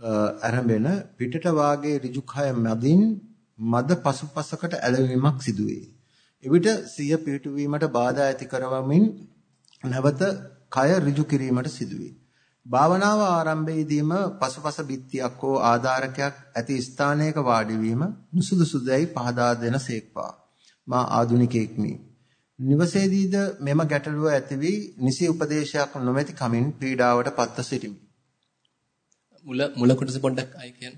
B: ආරම්භන පිටට වාගේ ඍජුඛය මදින් මද පසුපසකට ඇලවීමක් සිදුවේ. එවිට සිය පිහිටුවීමට බාධා ඇති කරවමින් නැවත කය ඍජු කිරීමට සිදුවේ. භාවනාව ආරම්භයේදීම පසුපස බිත්තියක් හෝ ආධාරකයක් ඇති ස්ථානයක වාඩි වීම නුසුදුසුදැයි පහදා දෙන සේක්වා. මා ආදුනිකෙක්මි. නිවසේදීද මෙම ගැටලුව ඇති වී නිසි උපදේශයක් නොමැති කමින් පීඩාවට පත්ව සිටිමි.
A: මුල මුල කොටස පොඩ්ඩක් අය කියන්න.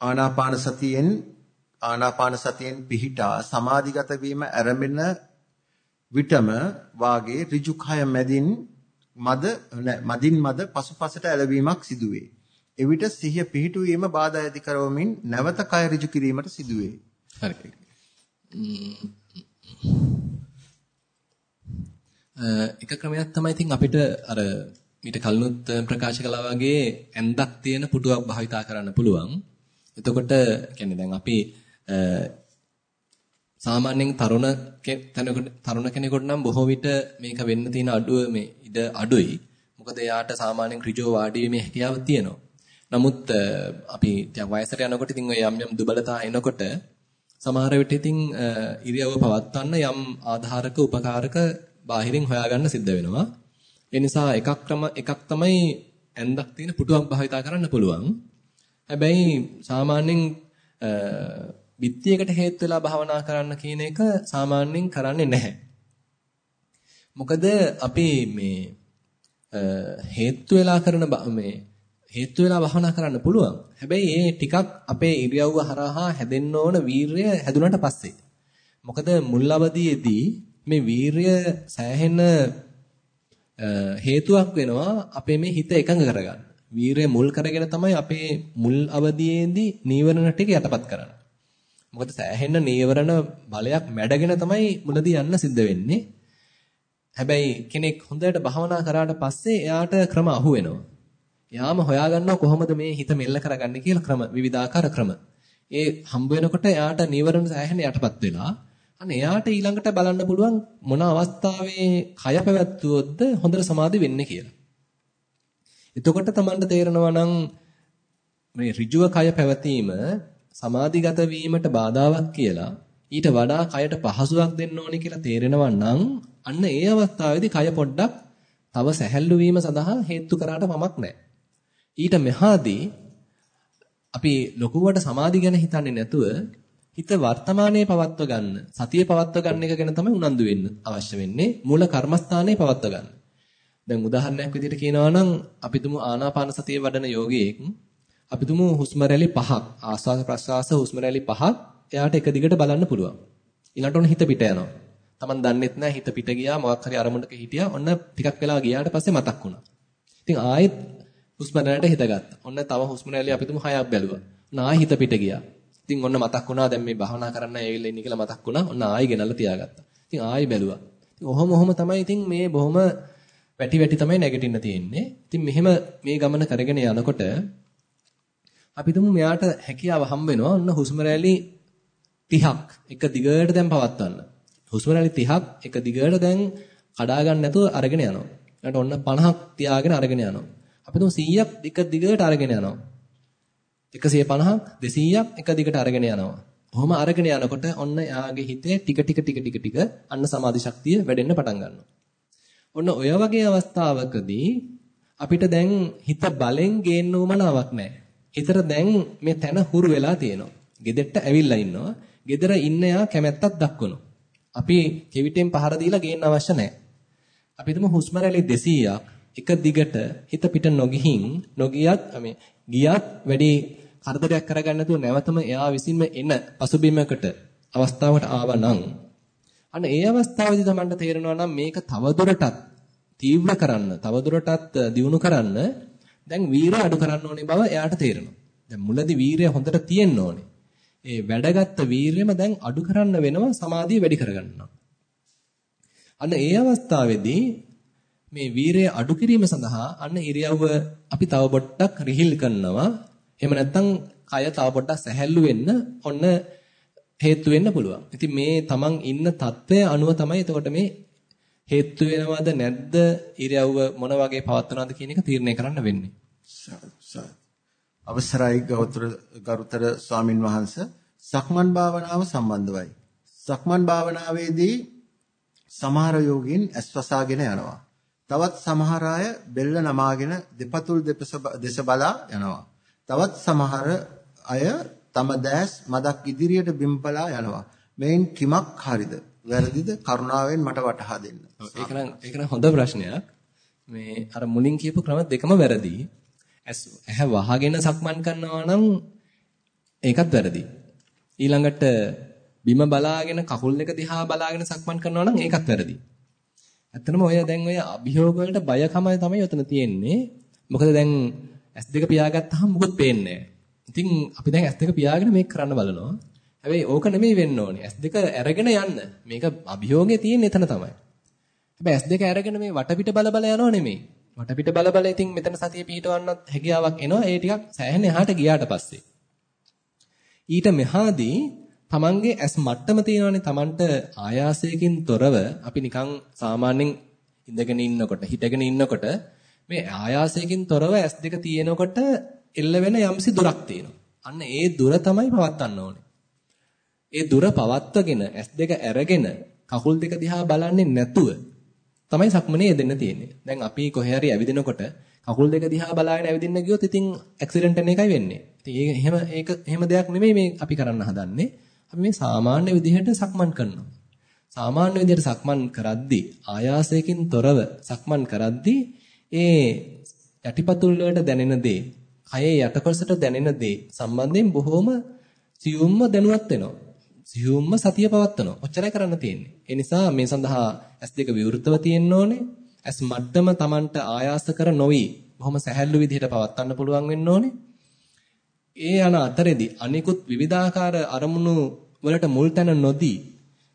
B: ආනාපාන සතියෙන් ආනාපාන සතියෙන් පිහිටා සමාධිගත වීම ආරම්භන විටම වාගේ ඍජු කය මැදින් මද මදින් මද පසුපසට ඇලවීමක් සිදුවේ. එවිට සිහිය පිහිටුවීම බාධා ඇති කරවමින් නැවත කය ඍජු කිරීමට සිදුවේ.
A: හරි. එක ක්‍රමයක් තමයි ඉතින් අපිට අර ඊට කලිනුත් ප්‍රකාශ කළා වගේ ඇඳක් තියෙන පුටුවක් භාවිතා කරන්න පුළුවන්. එතකොට කියන්නේ දැන් අපි සාමාන්‍යයෙන් තරුණ තරුණ කෙනෙකුට නම් බොහෝ විට මේක වෙන්න තියෙන අඩුව මේ ඉඩ අඩුයි. මොකද එයාට සාමාන්‍යයෙන් ඍජුව වාඩි වීමේ හැකියාව තියෙනවා. නමුත් අපි ටිකක් වයසට යනකොට ඉතින් ඔය යම් යම් දුබලතා එනකොට සමහර විට ඉතින් ඉරියව්ව පවත්වන්න යම් ආධාරක උපකාරක බාහිරින් හොයාගන්න සිද්ධ වෙනවා. ඒ නිසා එකක් ක්‍රම එකක් තමයි ඇඳක් තියෙන පුටුවක් භාවිතා කරන්න පුළුවන්. හැබැයි සාමාන්‍යයෙන් බිත්තියකට හේතු වෙලා භාවනා කරන්න කියන එක සාමාන්‍යයෙන් කරන්නේ නැහැ. මොකද අපි මේ හේතු වෙලා කරන මේ හේතු වෙලා භාවනා කරන්න පුළුවන්. හැබැයි ඒ ටිකක් අපේ ඉරියව්ව හරහා හැදෙන්න ඕන වීරය හැදුනට පස්සේ. මොකද මුල් අවදියේදී මේ වීරය සෑහෙන හේතුවක් වෙනවා අපේ මේ හිත එකඟ කරගන්න. වීරය මුල් කරගෙන තමයි අපේ මුල් අවදියේදී නීවරණ ටික යටපත් කරන්නේ. මොකද සෑහෙන්න නීවරණ බලයක් මැඩගෙන තමයි මුලදී යන්න සිද්ධ වෙන්නේ. හැබැයි කෙනෙක් හොඳට භාවනා කරාට පස්සේ එයාට ක්‍රම අහු වෙනවා. යාම හොයාගන්නවා කොහොමද මේ හිත මෙල්ල කරගන්නේ කියලා ක්‍රම විවිධාකාර ක්‍රම. ඒ හම්බ වෙනකොට එයාට නීවරණ සෑහෙන යටපත් වෙලා අන්න එයාට ඊළඟට බලන්න පුළුවන් මොන අවස්ථාවේ කය පැවැත්වුවොත්ද හොඳට සමාධි වෙන්නේ කියලා. එතකොට Tamanට තේරෙනවා නම් මේ ඍජුව කය පැවතීම සමාධිගත වීමට බාධාවක් කියලා ඊට වඩා කයට පහසුවක් දෙන්න ඕනේ කියලා තේරෙනවා නම් අන්න ඒ අවස්ථාවේදී කය පොඩ්ඩක් තව සැහැල්ලු වීම සඳහා හේතු කරාට මමක් නැහැ. ඊට මෙහාදී අපි ලොකුවට සමාධි ගැන හිතන්නේ නැතුව හිත වර්තමානයේ පවත්ව ගන්න සතියේ පවත්ව ගන්න එක ගැන තමයි උනන්දු වෙන්න අවශ්‍ය වෙන්නේ මූල කර්මස්ථානයේ පවත්ව ගන්න. දැන් උදාහරණයක් විදිහට කියනවා නම් අපි තුමු ආනාපාන සතිය වඩන යෝගියෙක් අපි තුමු හුස්ම රැලි පහක් ආස්වාද ප්‍රස්වාස හුස්ම රැලි පහක් එයාට එක දිගට බලන්න පුළුවන්. ඊළඟට ඔන්න හිත පිට යනවා. Taman දන්නෙත් නැහැ හිත පිට ගියා මොකක් හරි අරමුණක හිටියා. ඔන්න ටිකක් වෙලා ගියාට පස්සේ මතක් වුණා. ඉතින් ආයෙත් හුස්ම රැල්ලට හිත ගත්තා. ඔන්න තව හුස්ම රැල්ල අපි තුමු හයක් බැලුවා. ඔන්න ආයෙ හිත පිට ගියා. ඉතින් ඔන්න මතක් වුණා දැන් මේ භාවනා කරන්න ඇවිල්ලා ඉන්නේ කියලා මතක් වුණා. ඔන්න ආයෙ ගෙනල්ලා තියාගත්තා. ඉතින් ආයෙ බැලුවා. ඉතින් ඔහොම ඔහොම තමයි ඉතින් මේ බොහොම වැටි වැටි තමයි නැගිටින්න තියෙන්නේ. ඉතින් මෙහෙම මේ ගමන කරගෙන යනකොට අපි තුමු මෙයාට හැකියාව හම්බ වෙනවා ඔන්න හුස්ම රැලි 30ක් එක දිගට දැන් පවත්වන්න. හුස්ම රැලි 30ක් එක දිගට දැන් කඩා ගන්න නැතුව අරගෙන යනවා. ඊට ඔන්න 50ක් තියාගෙන අරගෙන යනවා. අපි තුමු 100ක් එක දිගට අරගෙන යනවා. 150ක් 200ක් එක දිගට අරගෙන යනවා. ඔහොම අරගෙන යනකොට ඔන්න යාගේ හිතේ ටික ටික ටික ටික ටික අන්න සමාධි ශක්තිය වැඩෙන්න පටන් ගන්නවා. ඔන්න ඔය වගේ අවස්ථාවකදී අපිට දැන් හිත බලෙන් ගේන්න උවමනාවක් නැහැ. හිතට දැන් මේ තන හුරු වෙලා තියෙනවා. ගෙදෙට්ට ඇවිල්ලා ඉන්නවා. ගෙදර ඉන්න යා කැමැත්තක් දක්වනවා. අපි කෙවිතෙන් පහර දීලා ගේන්න අවශ්‍ය නැහැ. අපි හිතමු හුස්ම රැලි 200ක් එක දිගට හිත පිට නොගිහින් නොගියත් මේ ගියත් වැඩි කරදරයක් කරගන්න නැතුව නැවතම එයා විසින්ම එන පසුබිමකට අවස්ථාවකට ආවනම් අන්න ඒ අවස්ථාවේදී තමන්ට තේරෙනවා නම් මේක තවදුරටත් තීව්‍ර කරන්න තවදුරටත් දියුණු කරන්න දැන් වීරය අඩු කරන්න ඕනේ බව එයාට තේරෙනවා. දැන් මුලදී වීරය හොඳට තියෙන්න ඕනේ. ඒ වැඩගත්ත වීරයම දැන් අඩු කරන්න වෙනවා සමාධිය වැඩි කරගන්නවා. අන්න ඒ අවස්ථාවේදී මේ වීරය අඩු කිරීම සඳහා අන්න ඉරියව්ව අපි තව පොඩ්ඩක් රිහිල් කරනවා. එහෙම නැත්නම් කය තව පොඩ්ඩක් සැහැල්ලු වෙන්න ඔන්න හේතු වෙන්න පුළුවන්. ඉතින් මේ තමන් ඉන්න తත්වය අනුව තමයි එතකොට මේ හේතු වෙනවද නැද්ද ඉරියව්ව මොන වගේ පවත්වනවද කියන එක තීරණය කරන්න වෙන්නේ.
B: අවසරයි ගෞතර ගරුතර ස්වාමින් වහන්සේ සක්මන් භාවනාව සම්බන්ධවයි. සක්මන් භාවනාවේදී සමහර යෝගීන් ඇස්වසාගෙන යනවා. තවත් සමහර අය බෙල්ල නමාගෙන දෙපතුල් දෙස බලා යනවා. තවත් සමහර අය තම දැස් මදක් ඉදිරියට බිම්පලා යනවා. මේන් කිමක් හරිද? වැරදිද? කරුණාවෙන් මට වටහා දෙන්න.
A: ඒක නම් ඒක නම් හොඳ ප්‍රශ්නයක්. මේ අර මුලින් කියපු ක්‍රම දෙකම වැරදි. ඇහැ වහගෙන සක්මන් කරනවා නම් ඒකත් වැරදි. ඊළඟට බිම බලාගෙන කකුල් දෙක දිහා බලාගෙන සක්මන් කරනවා නම් ඒකත් වැරදි. ඇත්තටම ඔය දැන් ඔය අභියෝග වලට බයකමයි තමයි උතන තියෙන්නේ. මොකද දැන් S2 පියාගත්තාම මොකුත් පේන්නේ නැහැ. ඉතින් අපි දැන් S2 පියාගෙන මේක කරන්න බලනවා. හැබැයි ඕක නෙමෙයි වෙන්න ඕනේ. S2 අරගෙන යන්න. මේක අභියෝගයේ තියෙන එතන තමයි. හැබැයි S2 අරගෙන මේ වටපිට බල බල යනව නෙමෙයි. වටපිට බල බල ඉතින් මෙතන සතිය පිහිටවන්නත් හැකියාවක් එනවා. ඒ ටිකක් සෑහෙන එහාට ගියාට පස්සේ. ඊට මෙහාදී තමන්ගේ ඇස් මට්ටම තියෙනවානේ තමන්ට ආයාසයකින් තොරව අපි නිකන් සාමාන්‍යයෙන් ඉඳගෙන ඉන්නකොට හිටගෙන ඉන්නකොට මේ ආයාසයකින් තොරව ඇස් දෙක තියෙනකොට එල්ල වෙන යම්සි දුරක් තියෙනවා. අන්න ඒ දුර තමයි පවත්වන්න ඕනේ. ඒ දුර පවත්වගෙන ඇස් දෙක අරගෙන කකුල් දෙක දිහා බලන්නේ නැතුව තමයි සක්මනේ යෙදෙන්න තියෙන්නේ. දැන් අපි කොහේ හරි ඇවිදිනකොට කකුල් දෙක දිහා බලාගෙන ඇවිදින්න ගියොත් ඉතින් ඇක්සිඩන්ට් වෙන එකයි වෙන්නේ. ඉතින් ඒක එහෙම ඒක එහෙම දෙයක් නෙමෙයි මේ අපි කරන්න හදන්නේ. අපි මේ සාමාන්‍ය විදිහට සක්මන් කරනවා. සාමාන්‍ය විදිහට සක්මන් කරද්දී ආයාසයෙන් තොරව සක්මන් කරද්දී ඒ යටිපතුල් වලට දැනෙන දේ, කයේ යටකොළසට දැනෙන දේ සම්බන්ධයෙන් බොහොම සියුම්ම දැනුවත් වෙනවා. සියුම්ම සතිය පවත්වනවා. ඔච්චරයි කරන්න තියෙන්නේ. ඒ නිසා මේ සඳහා S2 විවෘතව තියෙන්න ඕනේ. S මට්ටම Tamanට ආයාස කර නොවි බොහොම සැහැල්ලු විදිහට පවත්වන්න පුළුවන් වෙන්න ඕනේ. ඒ යන අතරේදී අනිකුත් විවිධාකාර අරමුණු වලට මුල් තැන නොදී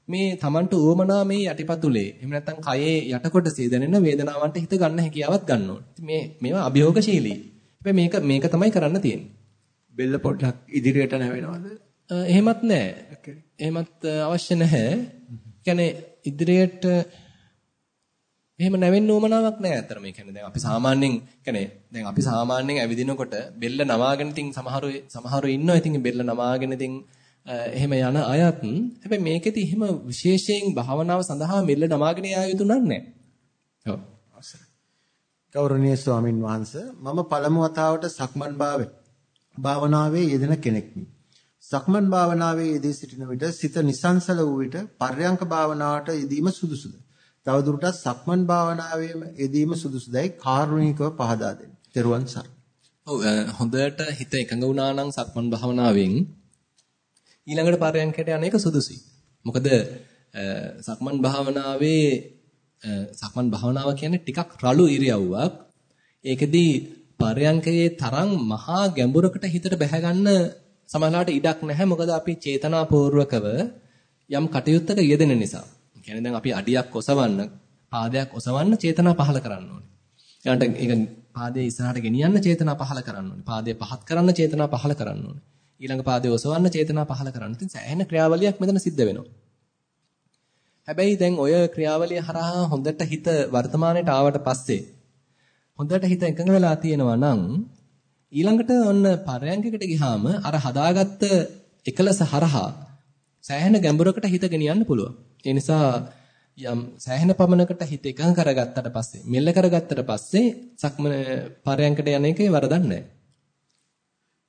A: මේ Tamanට උවමනා මේ යටිපතුලේ එහෙම නැත්නම් කයේ යටකොටසේ දැනෙන වේදනාවන්ට හිත ගන්න හැකියාවක් ගන්න ඕනේ. මේ මේවා අභියෝගශීලී. හැබැයි මේක මේක තමයි කරන්න තියෙන්නේ.
B: බෙල්ල පොඩ්ඩක් ඉදිරියට නැවෙනවද?
A: එහෙමත් නැහැ. එහෙමත් අවශ්‍ය නැහැ. කියන්නේ ඉදිරියට එහෙම නැවෙන්න උවමනාවක් නැහැ අතර මේ කියන්නේ දැන් අපි සාමාන්‍යයෙන් කියන්නේ දැන් අපි සාමාන්‍යයෙන් ඇවිදිනකොට බෙල්ල නවාගෙන ඉතින් සමහරු සමහරු ඉන්නවා ඉතින් බෙල්ල නවාගෙන ඉතින් එහෙම යන අයත් හැබැයි මේකෙදි එහෙම විශේෂයෙන් භාවනාව සඳහා බෙල්ල නවාගෙන යා යුතු නැහැ. ඔව්.
B: ගෞරවනීය ස්වාමින් වහන්සේ මම පළමු වතාවට සක්මන් භාවනාවේ යෙදෙන කෙනෙක්මි. සක්මන් භාවනාවේ යෙදී සිටින විට සිත නිසංසල වූ විට පර්යංක භාවනාවට යෙදීම සුදුසුද? තවදුරටත් සක්මන් භාවනාවේම යෙදීම සුදුසුදයි කාරුණිකව පහදා දෙන්න. ත්වන් සර්.
A: ඔව් හොඳට හිත එකඟ වුණා නම් සක්මන් භාවනාවෙන් ඊළඟට පර්යංකයට යන එක සුදුසුයි. මොකද සක්මන් භාවනාවේ සක්මන් භාවනාව කියන්නේ ටිකක් රළු ඉරියව්වක්. ඒකෙදී පර්යංකයේ තරම් මහා ගැඹුරකට හිතට බැහැ ගන්න සමහරවිට ඉඩක් නැහැ. මොකද අපි චේතනාපූර්වකව යම් කටයුත්තක යෙදෙන නිසා. කියන්නේ දැන් අපි අඩියක් ඔසවන්න, පාදයක් ඔසවන්න චේතනා පහල කරන්න ඕනේ. ඊළඟට ඒක පාදයේ ඉස්සරහට ගෙනියන්න චේතනා පහල කරන්න ඕනේ. පාදය පහත් කරන්න චේතනා පහල කරන්න ඕනේ. ඊළඟ පාදයේ ඔසවන්න චේතනා පහල කරන්න. ඉතින් සෑහෙන ක්‍රියාවලියක් මෙතන සිද්ධ වෙනවා. හැබැයි දැන් ඔය ක්‍රියාවලිය හරහා හොඳට හිත වර්තමානයට ආවට පස්සේ හොඳට හිත එකඟ වෙලා තියෙනවා නම් ඊළඟට ඔන්න පරයන්කකට ගියාම අර හදාගත්ත එකලස හරහා සෑහෙන ගැඹුරකට හිත ගෙනියන්න පුළුවන්. ඒ නිසා යම් සෑහෙන පමණකට හිත එකඟ කරගත්තට පස්සේ මෙල්ල කරගත්තට පස්සේ සක්මන පරයන්කට යන එකේ වරදක් නැහැ.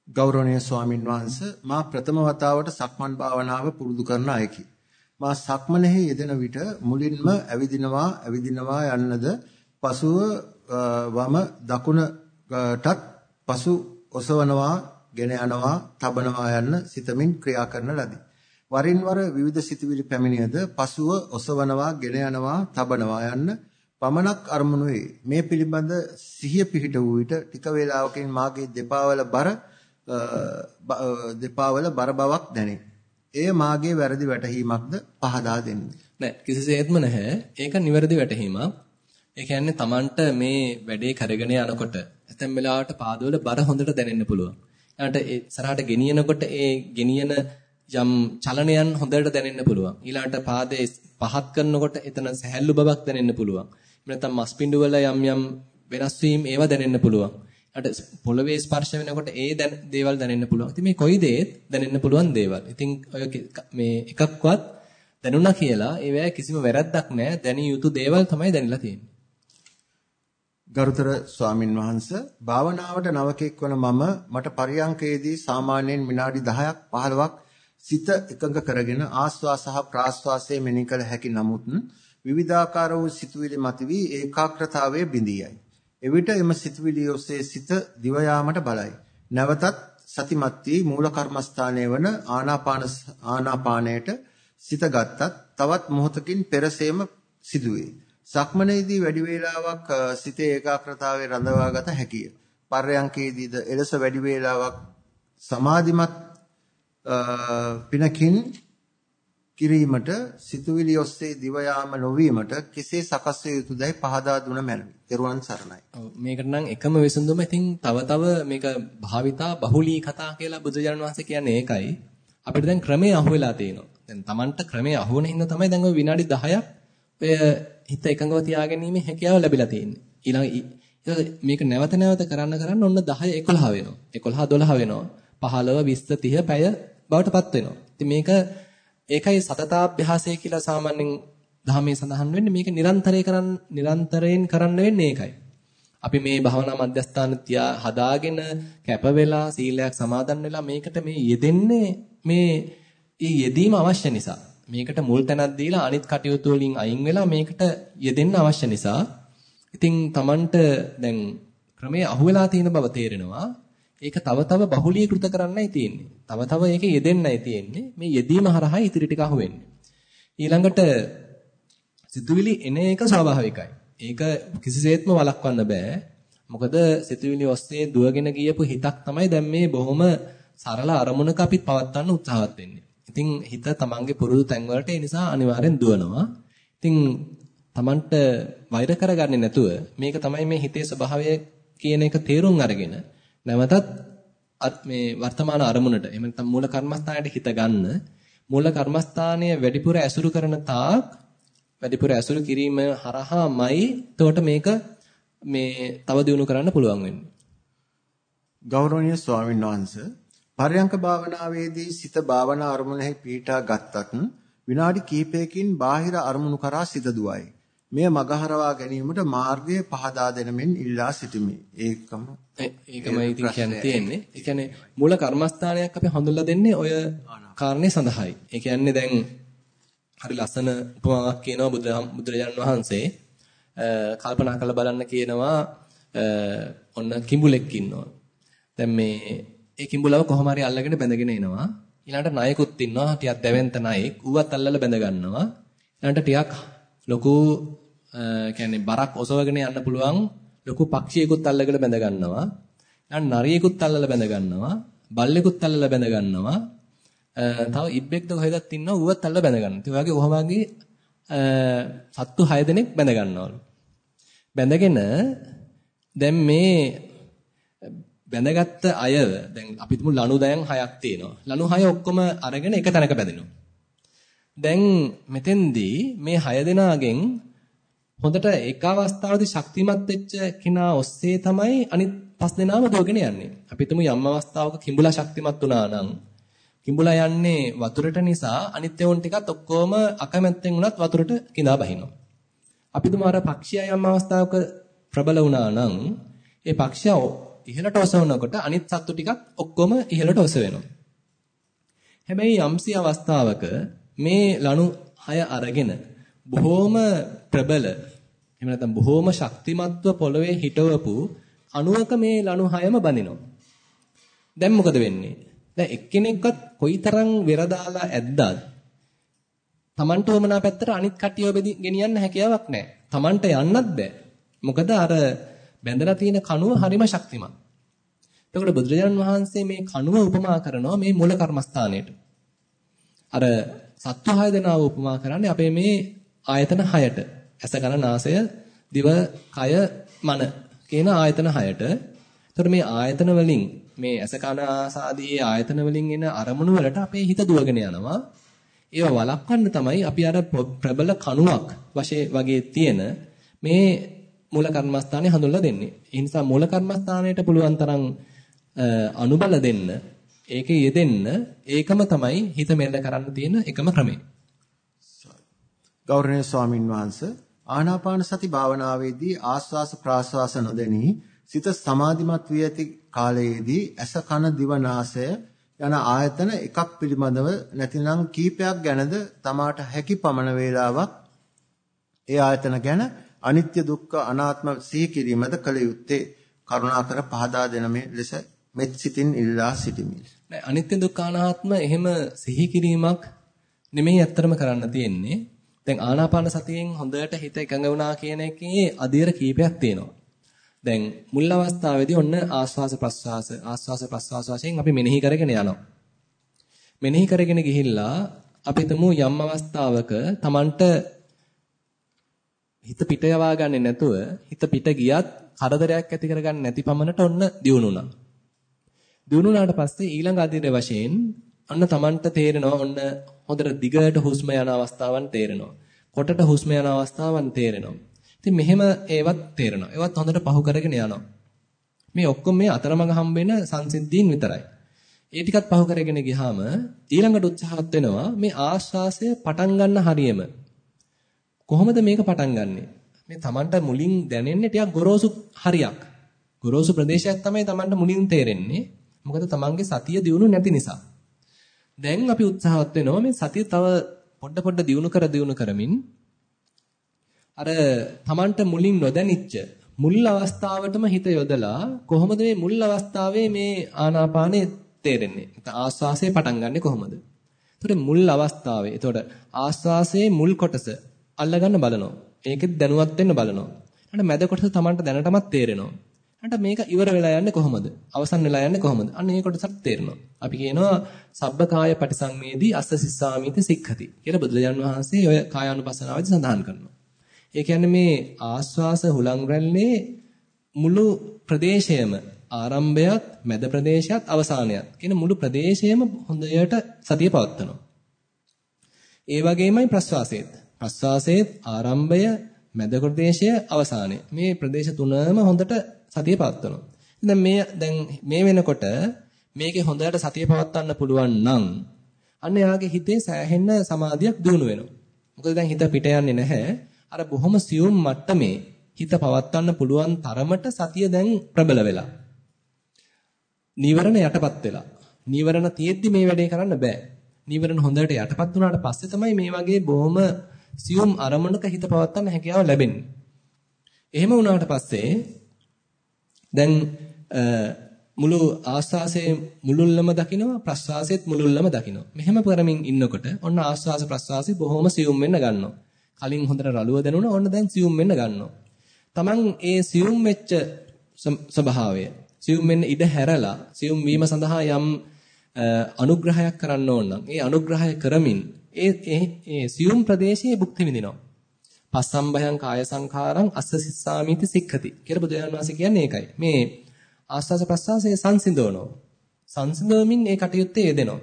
B: ගෞරවනීය ස්වාමින් වහන්සේ මා ප්‍රථම වතාවට සක්මන් භාවනාව පුරුදු කරන අයකි. මා සක්මනෙහි යෙදෙන විට මුලින්ම ඇවිදිනවා ඇවිදිනවා යන්නද පසුව වම දකුණටත් පසු ඔසවනවා ගෙන යනවා තබනවා යන්න සිතමින් ක්‍රියා කරන ලදී. වරින් වර විවිධ සිතුවිලි පැමිණියද පසුව ඔසවනවා ගෙන යනවා තබනවා යන්න පමණක් අරමුණු වේ. මේ පිළිබඳ සිහිය පිහිට වූ විට ටික වේලාවකින් මාගේ දෙපාවල බර දෙපාවල බර බවක් දැනේ. එය මාගේ වැරදි වැටහීමක්ද පහදා දෙන්න.
A: නෑ කිසිසේත්ම නැහැ. ඒක නිවැරදි වැටහීමක්. ඒ කියන්නේ Tamanට මේ වැඩේ කරගෙන යනකොට ඇතැම් වෙලාවට පාදවල බර හොඳට දැනෙන්න පුළුවන්. ඊළඟට ඒ සරහට ගෙනියනකොට ඒ ගෙනියන යම් චලනයන් හොඳට දැනෙන්න පුළුවන්. ඊළඟට පාදේ පහත් කරනකොට එතන සැහැල්ලු බවක් දැනෙන්න පුළුවන්. නැත්නම් මස්පිඬු වල යම් යම් වෙනස් වීම ඒවා දැනෙන්න පුළුවන්. අට පොළවේ ස්පර්ශ වෙනකොට ඒ දේවල් දැනෙන්න පුළුවන්. ඉතින් මේ කොයි දේත් දැනෙන්න පුළුවන් දේවල්. ඉතින් ඔය මේ එකක්වත් දැනුණා කියලා ඒවැය කිසිම වැරද්දක් නැහැ. දැනිය යුතු දේවල් තමයි දැනලා තියෙන්නේ.
B: ගරුතර ස්වාමින් වහන්සේ භාවනාවට නවකෙක් වන මම මට පරියංකයේදී සාමාන්‍යයෙන් විනාඩි 10ක් 15ක් සිත එකඟ කරගෙන ආස්වාස සහ ප්‍රාස්වාසයේ මෙනෙහි කළ හැකි නමුත් විවිධාකාර වූ සිතුවිලි මතුවී ඒකාග්‍රතාවයේ බිඳියයි. එවිට එම සිතුවිලි ඔස්සේ සිත දිව යාමට බලයි. නැවතත් සතිමත් වී මූල කර්මස්ථානයේ වන ආනාපාන ආනාපානයට සිත ගත්තත් තවත් මොහොතකින් පෙරසේම සිදුවේ. සක්මනේදී වැඩි වේලාවක් සිතේ ඒකාග්‍රතාවයේ රඳවාගත හැකිය. පර්යංකේදීද එලෙස වැඩි වේලාවක් සමාධිමත් පිනකින් කිරීමට සිතුවිලි ඔස්සේ දිව යාම නොවීමට කෙසේ සකස් වේ යුතුදයි පහදා දුන මැනවි. ත්වන් සරණයි.
A: ඔව් මේකට නම් එකම විසඳුම ඉතින් තව තව මේක භාවිතා බහුලී කතා කියලා බුදුජානක වහන්සේ කියන්නේ ඒකයි. අපිට දැන් ක්‍රමයේ අහුවෙලා තියෙනවා. දැන් Tamanට ක්‍රමයේ අහුවෙන හින්දා තමයි දැන් ওই විනාඩි 10ක් ඔය හිත එකඟව තියාගැනීමේ හැකියාව ලැබිලා තියෙන්නේ. ඊළඟ මේක නැවත නැවත කරන්න කරන්න ඔන්න 10 11 වෙනවා. 11 12 වෙනවා. 15 20 30 පැය බවටපත් වෙනවා. ඉතින් මේක ඒකයි සතතාභ්‍යාසය කියලා සාමාන්‍යයෙන් ධර්මයේ සඳහන් වෙන්නේ මේක නිරන්තරයෙන් කරන් නිරන්තරයෙන් කරන්න වෙන්නේ ඒකයි. අපි මේ භවනා මධ්‍යස්ථාන තියා හදාගෙන කැප වෙලා සීලයක් සමාදන් වෙලා මේකට මේ යෙදෙන්නේ මේ යෙදීම අවශ්‍ය නිසා. මේකට මුල් තැනක් දීලා අනිත් කටයුතු වලින් අයින් වෙලා මේකට යෙදෙන්න අවශ්‍ය නිසා. ඉතින් Tamanට දැන් ක්‍රමයේ අහුවෙලා තියෙන බව තේරෙනවා. ඒක තව තව බහුලීකృత කරන්නයි තියෙන්නේ. තව තව ඒකේ යෙදෙන්නයි තියෙන්නේ. මේ යෙදීම හරහා ඉතිරි ටික අහුවෙන්නේ. ඊළඟට සිතුවිලි එන එක ස්වාභාවිකයි. ඒක කිසිසේත්ම වළක්වන්න බෑ. මොකද සිතුවිලි ඔස්සේ දුවගෙන ගියපු හිතක් තමයි දැන් මේ බොහොම සරල අරමුණක අපි පවත්වන්න උත්සාහවත් වෙන්නේ. ඉතින් හිත තමන්ගේ පුරුදු තැන්වලට ඒ නිසා අනිවාර්යෙන් දුවනවා. ඉතින් තමන්ට වෛර කරගන්නේ නැතුව මේක තමයි මේ හිතේ ස්වභාවය කියන එක තේරුම් අරගෙන නැවතත් මේ වර්තමාන අරමුණට එහෙම නැත්නම් මූල කර්මස්ථානයට හිත ගන්න මූල කර්මස්ථානය වැඩිපුර ඇසුරු කරන තාක් වැඩිපුර ඇසුරු කිරීම හරහාමයි එතකොට මේක මේ තව දියුණු කරන්න පුළුවන් වෙන්නේ.
B: ගෞරවනීය ස්වාමීන් වහන්සේ පරයන්ක භාවනාවේදී සිත භාවනා අරමුණෙහි පීඨා ගත්තත් විනාඩි කිහිපයකින් බාහිර අරමුණු කරා සිත දුවයි. මෙය මගහරවා ගැනීමට මාර්ගය පහදා දෙනමින් ඉල්ලා සිටිමි. ඒකම
A: ඒකමයි ඉතින් කියන්න තියෙන්නේ. ඒ කියන්නේ මූල කර්මස්ථානයක් අපි හඳුල්ලා දෙන්නේ ඔය කාරණේ සඳහායි. ඒ කියන්නේ දැන් හරි ලස්සන උපමාවක් කියනවා බුදුරජාණන් වහන්සේ. කල්පනා කරලා බලන්න කියනවා ඔන්න කිඹුලෙක් ඉන්නවා. දැන් මේ ඒ කිඹුලව කොහොම හරි අල්ලගෙන බැඳගෙන එනවා. ඊළඟට ණයෙකුත් ඉන්නවා. ටිකක් දැවෙන්ත ණයෙක්. ඌවත් අල්ලලා බැඳ ගන්නවා. ඊළඟට ටිකක් ලොකු කියන්නේ බරක් ඔසවගෙන යන්න පුළුවන් ලොකු පක්ෂියෙකුත් අල්ලගෙන බැඳ ගන්නවා. ඊළඟ නරියෙකුත් අල්ලලා බැඳ ගන්නවා. බල්ලෙකුත් අල්ලලා බැඳ ගන්නවා. තව ඉබ්බෙක්ද කොහෙදත් ඉන්නවා ඌවත් අල්ලලා බැඳ ගන්නවා. ඒ වගේ ඔහම වගේ සත්තු 6 දෙනෙක් බැඳ ගන්නවලු. බැඳගෙන දැන් මේ බැඳගත්ත අය දැන් අපි තුමු ලණු දයන් 6ක් තියෙනවා. ලණු 6 ඔක්කොම අරගෙන එක තැනක බැඳෙනවා. දැන් මෙතෙන්දී මේ 6 දෙනාගෙන් හොඳට එක අවස්ථාවකදී ශක්තිමත් වෙච්ච කෙනා ඔස්සේ තමයි අනිත් පස් දෙනාම දුවගෙන යන්නේ. අපි තුමු යම් අවස්ථාවක කිඹුලා ශක්තිමත් වුණා නම් කිඹුලා යන්නේ වතුරට නිසා අනිත් ඒවුන් ටිකත් ඔක්කොම අකමැත්තෙන් වුණත් වතුරට கிඳා බහිනවා. අපි තුමු අර පක්ෂියා යම් අවස්ථාවක ප්‍රබල වුණා නම් ඒ පක්ෂියා ඉහළට ඔසවනකොට අනිත් සත්තු ටිකත් ඔක්කොම ඉහළට ඔසවෙනවා. හැබැයි යම්සි අවස්ථාවක මේ ලනු හය අරගෙන බොහොම ප්‍රබල එහෙම නැත්නම් බොහොම ශක්තිමත්ව පොළවේ හිටවපු අණුවක මේ ලණු හයම බඳිනවා. දැන් මොකද වෙන්නේ? දැන් එක්කෙනෙක්වත් කොයිතරම් වෙර දාලා ඇද්දත් Tamanට වමනා පැත්තට අනිත් කට්ටියව ගෙනියන්න හැකියාවක් නැහැ. Tamanට යන්නත් බෑ. මොකද අර බැඳලා තියෙන කණුව හරිම ශක්තිමත්. එතකොට බුදුරජාණන් වහන්සේ මේ කණුව උපමා කරනවා මේ මූල කර්මස්ථානයට. අර සත්ව හය දෙනාව උපමා කරන්නේ අපේ මේ ආයතන හයට. ඇස කන නාසය දිව කය මන කියන ආයතන හයට. එතකොට මේ ආයතන වලින් මේ ඇස කන ආසාදී ආයතන වලින් එන අරමුණු වලට අපේ හිත දුවගෙන යනවා. ඒව වළක්වන්න තමයි අපි අර ප්‍රබල කණුවක් වශයෙන් වගේ තියෙන මේ මූල කර්මස්ථානේ හඳුන්ලා දෙන්නේ. ඒ නිසා මූල කර්මස්ථානයට පුළුවන් තරම් අනුබල දෙන්න, ඒකේ යෙදෙන්න, ඒකම තමයි හිත මෙල්ල කරන්න තියෙන එකම ක්‍රමය.
B: ගෞරවනීය ස්වාමින් වහන්සේ ආනාපාන සති භාවනාවේදී ආස්වාස ප්‍රාස්වාස නොදෙනී සිත සමාධිමත් වී ඇති කාලයේදී ඇස කන දිව නාසය යන ආයතන එකක් පිළිබඳව නැතිනම් කීපයක් ගැනද තමාට හැකි පමණ වේලාවක් ඒ ආයතන ගැන අනිත්‍ය දුක්ඛ අනාත්ම සිහි කිරීමද කළ යුත්තේ කරුණාකර පහදා දෙන මේ ලෙස මෙත් සිතින් ඉල්ලා සිටිමි.
A: නෑ අනිත්‍ය දුක්ඛ අනාත්ම එහෙම සිහි කිරීමක් නෙමෙයි ඇත්තටම කරන්න තියෙන්නේ. දැන් ආනාපාන සතියෙන් හොඳට හිත එකඟ වුණා කියන එකේ අධීර කීපයක් තියෙනවා. දැන් මුල් අවස්ථාවේදී ඔන්න ආස්වාස ප්‍රස්වාස ආස්වාස ප්‍රස්වාස වශයෙන් අපි මෙනෙහි කරගෙන යනවා. මෙනෙහි කරගෙන ගිහිල්ලා අපි තමු යම් අවස්ථාවක Tamanට හිත පිට යවා ගන්නේ නැතුව හිත පිට ගියත් කරදරයක් ඇති කරගන්න නැති පමණට ඔන්න දියුණුණා. දියුණුණාට පස්සේ ඊළඟ අධිර වශයෙන් අන්න Tamanට තේරෙනවා ඔන්න හොඳට දිගට හුස්ම යන අවස්ථාවන් තේරෙනවා. කොටට හුස්ම යන අවස්ථාවන් තේරෙනවා. ඉතින් මෙහෙම ඒවත් තේරෙනවා. ඒවත් හොඳට පහු කරගෙන යනවා. මේ ඔක්කොම මේ අතරමඟ හම්බෙන සංසිද්ධීන් විතරයි. ඒ ටිකත් පහු කරගෙන ගියාම ඊළඟට උත්සාහත් වෙනවා මේ ආශ්වාසය පටන් ගන්න හරියම කොහොමද මේක පටන් ගන්නෙ? මේ Tamanට මුලින් දැනෙන්නේ ටිකක් ගොරෝසු හරියක්. ගොරෝසු ප්‍රදේශයක් තමයි Tamanට මුලින් තේරෙන්නේ. මොකද Tamanගේ සතිය දියුණු නැති නිසා. දැන් අපි උත්සාහවත් වෙනවා මේ සතිය තව පොඩ පොඩ දියුණු කර දියුණු කරමින් අර Tamanට මුලින් නොදැනිච්ච මුල් අවස්ථාවටම හිත යොදලා කොහොමද මේ මුල් අවස්ථාවේ මේ ආනාපානෙ තේරෙන්නේ? ආස්වාසය පටන් ගන්නෙ කොහොමද? එතකොට මුල් අවස්ථාවේ. එතකොට ආස්වාසයේ මුල් කොටස අල්ලගන්න බලනවා. ඒකෙත් දැනුවත් වෙන්න බලනවා. ඊට මැද කොටස Tamanට දැනටමත් තේරෙනවා. ඊට මේක ඉවර වෙලා යන්නේ කොහොමද? අවසන් වෙලා යන්නේ කොහොමද? අන්න ඒ කොටසට තේරෙනවා. අපි කියනවා සබ්බකාය පටිසංවේදී අස්ස සිස්සාමිති සික්ඛති කියලා බුදුරජාන් වහන්සේ ඔය කායානුපස්සනාවේදී සඳහන් කරනවා. ඒ කියන්නේ මේ ආස්වාස හුලං රැල්ලේ මුළු ප්‍රදේශයම ආරම්භයත් මැද ප්‍රදේශයත් අවසානයත් කියන මුළු ප්‍රදේශයම හොඳට සතිය පවත්වනවා. ඒ වගේමයි ප්‍රස්වාසයේත්. ප්‍රස්වාසයේත් ආරම්භය මැද ප්‍රදේශය අවසානය. මේ ප්‍රදේශ තුනම හොඳට සතිය පවත්වනවා. දැන් මේ දැන් මේ වෙනකොට මේකේ හොඳට සතිය පවත්වන්න පුළුවන් නම් අන්න යාගේ හිතේ සෑහෙන්න සමාධියක් දිනු වෙනවා. මොකද දැන් හිත පිට යන්නේ නැහැ. අර බොහොම සියුම් මට්ටමේ හිත පවත්වන්න පුළුවන් තරමට සතිය දැන් ප්‍රබල වෙලා. නීවරණ යටපත් වෙලා. නීවරණ තියෙද්දි මේ වැඩේ කරන්න බෑ. නීවරණ හොඳට යටපත් වුණාට පස්සේ තමයි මේ වගේ බොහොම සියුම් අරමුණක හිත පවත්වන්න හැකියාව ලැබෙන්නේ. එහෙම වුණාට පස්සේ දැන් මුළු ආස්වාසයේ මුලුල්ලම දකිනවා ප්‍රස්වාසයේත් මුලුල්ලම දකිනවා. මෙහෙම කරමින් ඉන්නකොට ඔන්න ආස්වාස ප්‍රස්වාසي බොහොම සියුම් වෙන්න ගන්නවා. කලින් හොඳට රළුව දැනුණා ඔන්න දැන් සියුම් වෙන්න ගන්නවා. Taman ඒ සියුම් වෙච්ච ස්වභාවය සියුම් වෙන්න ඉඩ හැරලා සියුම් වීම සඳහා යම් අනුග්‍රහයක් කරන්න ඕන නම් ඒ අනුග්‍රහය කරමින් ඒ ඒ සියුම් ප්‍රදේශයේ භුක්ති විඳිනවා. පස්සම්බයං කාය සංඛාරං අස්ස සිස්සාමිති සික්ඛති කියලා බුදුරජාණන් වහන්සේ කියන්නේ ඒකයි. මේ ආස්වාස ප්‍රස්වාසයේ සංසිඳවනවා. සංසිඳවමින් ඒ කටයුත්තේ යෙදෙනවා.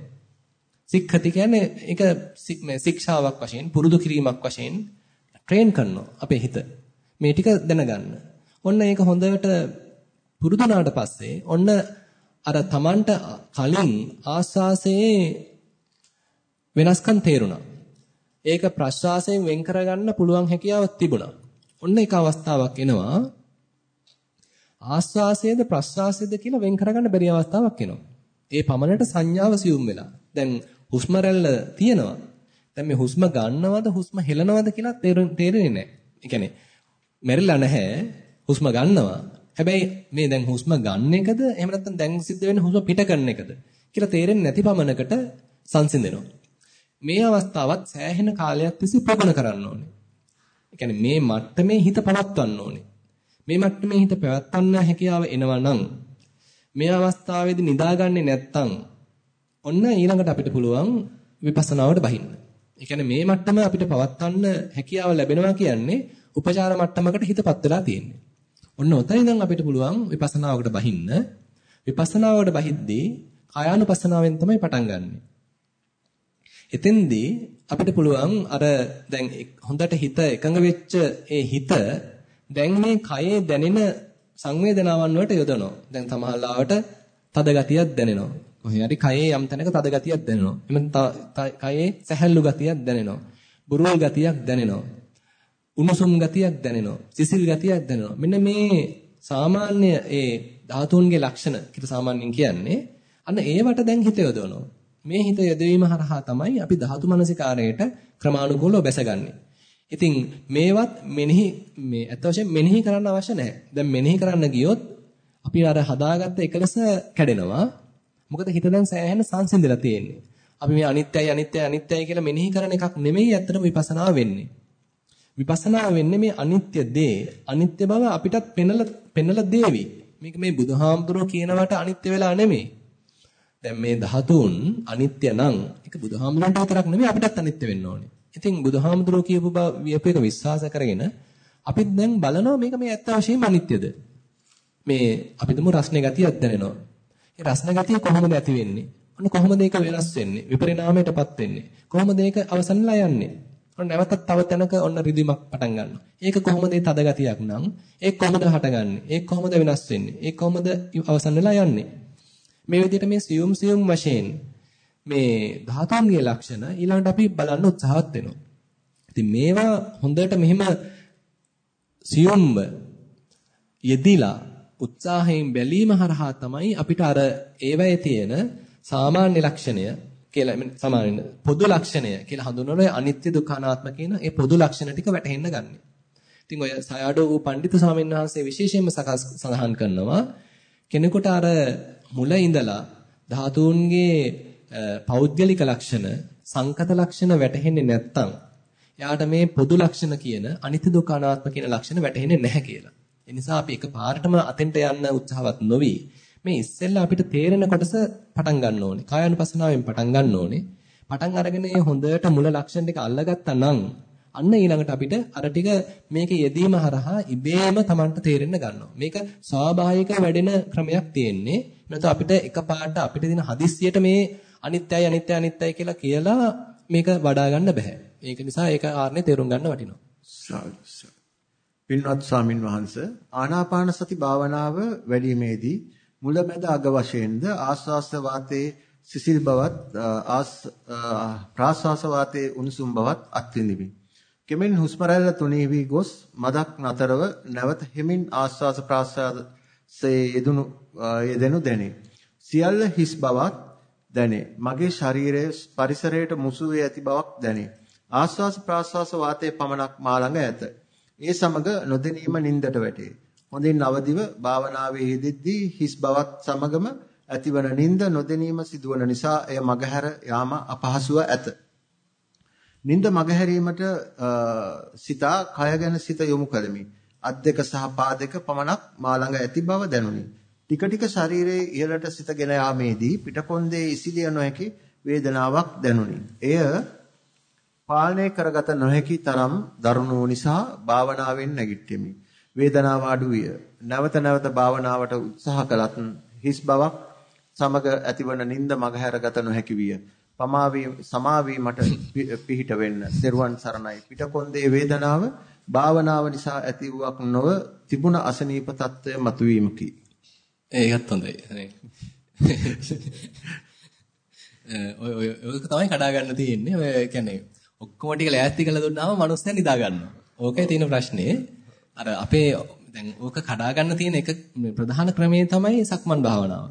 A: සික්ඛති කියන්නේ ඒක මේ ශික්ෂාවක් වශයෙන් පුරුදු කිරීමක් වශයෙන් ට්‍රේන් කරනවා අපේ හිත. මේ ටික දැනගන්න. ඔන්න ඒක හොඳට පුරුදු පස්සේ ඔන්න අර Tamanට කලින් ආස්වාසයේ වෙනස්කම් තේරුණා. ඒක ප්‍රශ්වාසයෙන් වෙන් කරගන්න පුළුවන් හැකියාවක් තිබුණා. ඔන්න එක අවස්ථාවක් එනවා. ආස්වාසයේද ප්‍රශ්වාසයේද කියලා වෙන් කරගන්න බැරි අවස්ථාවක් එනවා. ඒ පමණට සංඥාව සියුම් වෙලා. දැන් හුස්ම තියෙනවා. දැන් මේ හුස්ම ගන්නවද හුස්ම හෙලනවද කියලා තේරෙන්නේ නැහැ. ඒ කියන්නේ මැරිලා නැහැ හුස්ම ගන්නවා. හැබැයි මේ දැන් හුස්ම ගන්න එකද එහෙම නැත්නම් දැන් සිද්ධ වෙන්නේ හුස්ම පිට කරන එකද කියලා තේරෙන්නේ නැති පමණකට සංසිඳෙනවා. මේ අවස්ථාවත් සෑහෙන කාලයක් තිස්සේ ප්‍රගුණ කරන්න ඕනේ. ඒ කියන්නේ මේ මට්ටමේ හිත පවත්වන්න ඕනේ. මේ මට්ටමේ හිත පැවැත්වන්න හැකියාව එනවා නම් මේ අවස්ථාවේදී නිදාගන්නේ නැත්තම් ඔන්න ඊළඟට අපිට පුළුවන් විපස්සනාවට බහින්න. ඒ කියන්නේ මේ මට්ටම අපිට පවත්වන්න හැකියාව ලැබෙනවා කියන්නේ උපචාර මට්ටමකට හිතපත් වෙලා තියෙන්නේ. ඔන්න ඔතන ඉඳන් අපිට පුළුවන් විපස්සනාවකට බහින්න. විපස්සනාවකට බහිද්දී කායානුපස්සනාවෙන් තමයි පටන් ගන්නෙ. එතෙන්දී අපිට පුළුවන් අර දැන් හොඳට හිත එකඟ වෙච්ච ඒ හිත දැන් මේ කයේ දැනෙන සංවේදනාවන් වලට යොදනවා. දැන් සමහරවිට තද ගතියක් දැනෙනවා. කොහේ හරි කයේ යම් තැනක තද ගතියක් දැනෙනවා. එමෙන්න කයේ සැහැල්ලු ගතියක් දැනෙනවා. බුරුල් ගතියක් දැනෙනවා. උණුසුම් ගතියක් දැනෙනවා. සිසිල් ගතියක් දැනෙනවා. මෙන්න මේ සාමාන්‍ය ඒ ධාතුන්ගේ ලක්ෂණ කියලා සාමාන්‍යයෙන් කියන්නේ අන්න ඒවට දැන් හිත යොදවනවා. මේ හිත යොදවීම හරහා තමයි අපි ධාතු මනසිකාරයට ක්‍රමානුකූලව බැසගන්නේ. ඉතින් මේවත් මෙනෙහි මේ අත වශයෙන් මෙනෙහි කරන්න අවශ්‍ය නැහැ. දැන් මෙනෙහි කරන්න ගියොත් අපි අර හදාගත්ත එකලස කැඩෙනවා. මොකද හිත දැන් සෑහෙන සංසිඳලා තියෙන්නේ. අපි මේ අනිත්‍යයි අනිත්‍යයි අනිත්‍යයි කියලා මෙනෙහි කරන එකක් නෙමෙයි ඇත්තටම විපස්සනා වෙන්නේ. විපස්සනා වෙන්නේ මේ අනිත්‍ය දේ අනිත්‍ය බව අපිටත් පෙනලා පෙනලා දේවි. මේක මේ බුදුහාමුදුරුවෝ කියනවට අනිත්‍ය වෙලා නෙමෙයි. දැන් මේ ධාතුන් අනිත්‍ය නම් ඒක බුදුහාමුදුරන්ට විතරක් නෙමෙයි අපිටත් අනිත්‍ය වෙන්න ඕනේ. ඉතින් බුදුහාමුදුරුවෝ කියපු බව වියපු එක විශ්වාස කරගෙන අපිත් දැන් බලනවා මේක මේ ඇත්ත වශයෙන්ම අනිත්‍යද? මේ අපි දුමු රස්නේ ගතියක් දැනෙනවා. ඒ රස්න ගතිය කොහොමද ඇති වෙන්නේ? ඔන්න කොහොමද ඒක වෙනස් වෙන්නේ? විපරිණාමයටපත් වෙන්නේ? කොහොමද ඒක අවසන්ලා යන්නේ? ඔන්න නැවතත් තව තැනක ඔන්න රිදීමක් පටන් ගන්නවා. ඒක කොහොමද තද ගතියක් නම්? ඒක කොහොමද හටගන්නේ? ඒක කොහොමද වෙනස් වෙන්නේ? ඒක කොහොමද අවසන් වෙලා යන්නේ? මේ විදිහට මේ සියුම් සියුම් වශයෙන් මේ ධාතුන්ගේ ලක්ෂණ ඊළඟට අපි බලන්න උත්සාහත් වෙනවා. ඉතින් මේවා හොඳට මෙහෙම සියුම්ව යෙදිලා උත්සාහයෙන් බැලීම හරහා තමයි අපිට අර ඒවයේ තියෙන සාමාන්‍ය ලක්ෂණය කියලා සාමාන්‍ය පොදු ලක්ෂණය කියලා හඳුන්වන අනිත්‍ය දුක්ඛ අනාත්ම කියන ඒ පොදු ලක්ෂණ ටික වැටහෙන්න ගන්න. ඉතින් ඔය සයඩෝ වූ පඬිතු ස්වාමීන් වහන්සේ විශේෂයෙන්ම සඳහන් කරනවා කෙනෙකුට අර මුල ඉඳලා ධාතුන්ගේ පෞද්ගලික ලක්ෂණ සංකත ලක්ෂණ වැටහෙන්නේ නැත්නම් එයාට මේ පොදු ලක්ෂණ කියන අනිත්‍ය දුක්ඛ අනාත්ම කියන ලක්ෂණ වැටහෙන්නේ නැහැ කියලා. ඒ නිසා අපි එකපාරටම අතෙන්ට යන්න උත්සාහවත් නොවි මේ ඉස්සෙල්ලා අපිට තේරෙන කොටස පටන් ගන්න ඕනේ. කායानुපසනාවෙන් පටන් ගන්න ඕනේ. පටන් අරගෙන මේ හොඳට මුල ලක්ෂණ ටික අල්ලගත්තා නම් අන්න ඊළඟට අපිට අර ටික මේකේ යෙදීම හරහා ඉබේම Tamanට තේරෙන්න ගන්නවා. මේක ස්වාභාවික වැඩෙන ක්‍රමයක් තියෙන්නේ. නැත්නම් අපිට එකපාරට අපිට දින හදිස්සියට මේ අනිත්‍යයි අනිත්‍යයි අනිත්‍යයි කියලා කියලා මේක වඩා ගන්න බෑ. ඒක නිසා ඒක ආර්නේ තේරුම් ගන්න වටිනවා.
B: පින්වත් ස්වාමින් වහන්සේ ආනාපාන සති භාවනාව වැඩිීමේදී මුලැමැද අග වශයෙන්ද ආස්වාස වාතයේ සිසිල් බවත් ප්‍රාස්වාස වාතයේ උණුසුම් බවත් අත්විඳිමි. කෙමෙන් හුස්ම රැල්ල තුනී වී ගොස් මදක් නතරව නැවත හිමින් ආස්වාස ප්‍රාස්වාසයේ යෙදුණු යෙදෙනු දැනේ. සියල්ල හිස් බවක් දැනේ. මගේ ශරීරයේ පරිසරයට මුසු වී ඇති බවක් දැනේ. ආස්වාස ප්‍රාස්වාස වාතයේ පමණක් මා ළඟ ඇත. ඒ සමග නොදැනීම නින්දට වැටේ. හොඳින් අවදිව භාවනාවේ යෙදෙද්දී හිස් බවත් සමගම ඇතිවන නිନ୍ଦ නොදැනීම සිදුවන නිසා එය මගහැර යාම අපහසුව ඇත. නිින්ද මගහැරීමට සිතා කය ගැන සිත යොමු කරමි. අත් දෙක සහ පා දෙක පමණක් මා ළඟ ඇති බව දැනුනි. ටික ටික ශරීරයේ ඉහළට සිතගෙන යාමේදී පිටකොන්දේ ඉසිලිය නොහැකි වේදනාවක් දැනුනි. එය පාලනය කරගත නොහැකි තරම් දරුණු නිසා භාවනාවෙන් නැගිට්ටෙමි. වේදනාව අඩු විය. නැවත නැවත භාවනාවට උත්සාහ කළත් හිස් බවක් සමග ඇතිවන නිින්ද මගහැරගත නොහැකි විය. සමාවීමට පිහිට වෙන්න. සෙරුවන් සරණයි. පිටකොන්දේ වේදනාව භාවනාව නිසා ඇති වූක් නොව තිබුණ අසනීප తত্ত্বය මතුවීමකි.
A: ඒකත් හොඳයි. ඔය ඔය ඔක තමයි කඩා ගන්න තියෙන්නේ. ඔය කියන්නේ ඔක්කොම ටික ලෑස්ති කරලා දුන්නාම මනුස්සයන් නිදා ගන්නවා. ඕකයි තියෙන ප්‍රශ්නේ. අර අපේ දැන් ඕක කඩා ගන්න තියෙන එක ප්‍රධාන ක්‍රමය තමයි සක්මන් භාවනාව.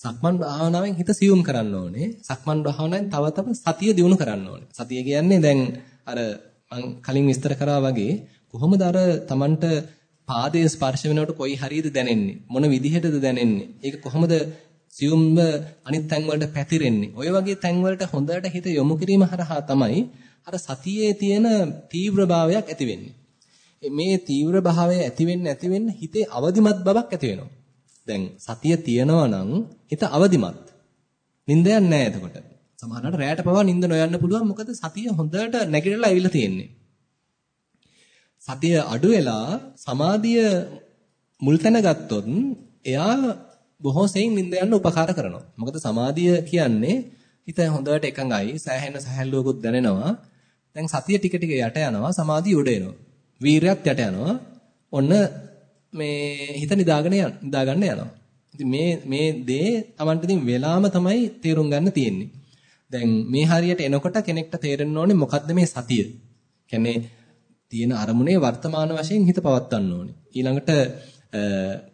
A: සක්මන් භාවනාවෙන් හිත සියුම් කරන්න ඕනේ. සක්මන් භාවනාවෙන් තව තව සතිය දියුණු කරන්න ඕනේ. සතිය කියන්නේ දැන් අර මං කලින් විස්තර කරා වගේ කොහොමද අර Tamanට පාදයේ ස්පර්ශ වෙනකොට කොයි හරියද දැනෙන්නේ? මොන විදිහටද දැනෙන්නේ? ඒක කොහොමද සියුම්ව අනිත් තැන් වලට පැතිරෙන්නේ? ඔය වගේ තැන් වලට හොඳට හිත යොමු කිරීම හරහා තමයි අර සතියේ තියෙන තීව්‍රභාවයක් ඇති වෙන්නේ. මේ තීව්‍ර භාවය ඇති වෙන්න ඇති වෙන්න හිතේ අවදිමත් බවක් ඇති වෙනවා. දැන් සතිය තියෙනවා නම් හිත අවදිමත්. නිින්ද යන්නේ නැහැ එතකොට. සමහරවිට රැයට පවා නිින්ද නොයන්න පුළුවන් මොකද සතිය හොඳට නැගිටලා ඇවිල්ලා තියෙන්නේ. සතිය අඩු වෙලා සමාධිය මුල් තැන ගත්තොත් එයා බොහෝ සෙයින් නිින්ද යන්න උපකාර කරනවා. මොකද සමාධිය කියන්නේ හිත හොඳට එකඟයි, සෑහෙන සැහැල්ලුවකුත් දැනෙනවා. දැන් සතිය ටික ටික යට යනවා, සමාධිය උඩ එනවා. වීරයත් යට යනවා. ඔන්න මේ හිත නිදාගෙන යන නිදාගන්න යනවා. ඉතින් මේ මේ දේ Tamanට ඉතින් වෙලාම තමයි තේරුම් ගන්න තියෙන්නේ. දැන් මේ හරියට එනකොට කෙනෙක්ට තේරෙන්න ඕනේ මොකද්ද මේ සතිය? කියන්නේ තියෙන අරමුණේ වර්තමාන වශයෙන් හිත පවත්වන්න ඕනේ. ඊළඟට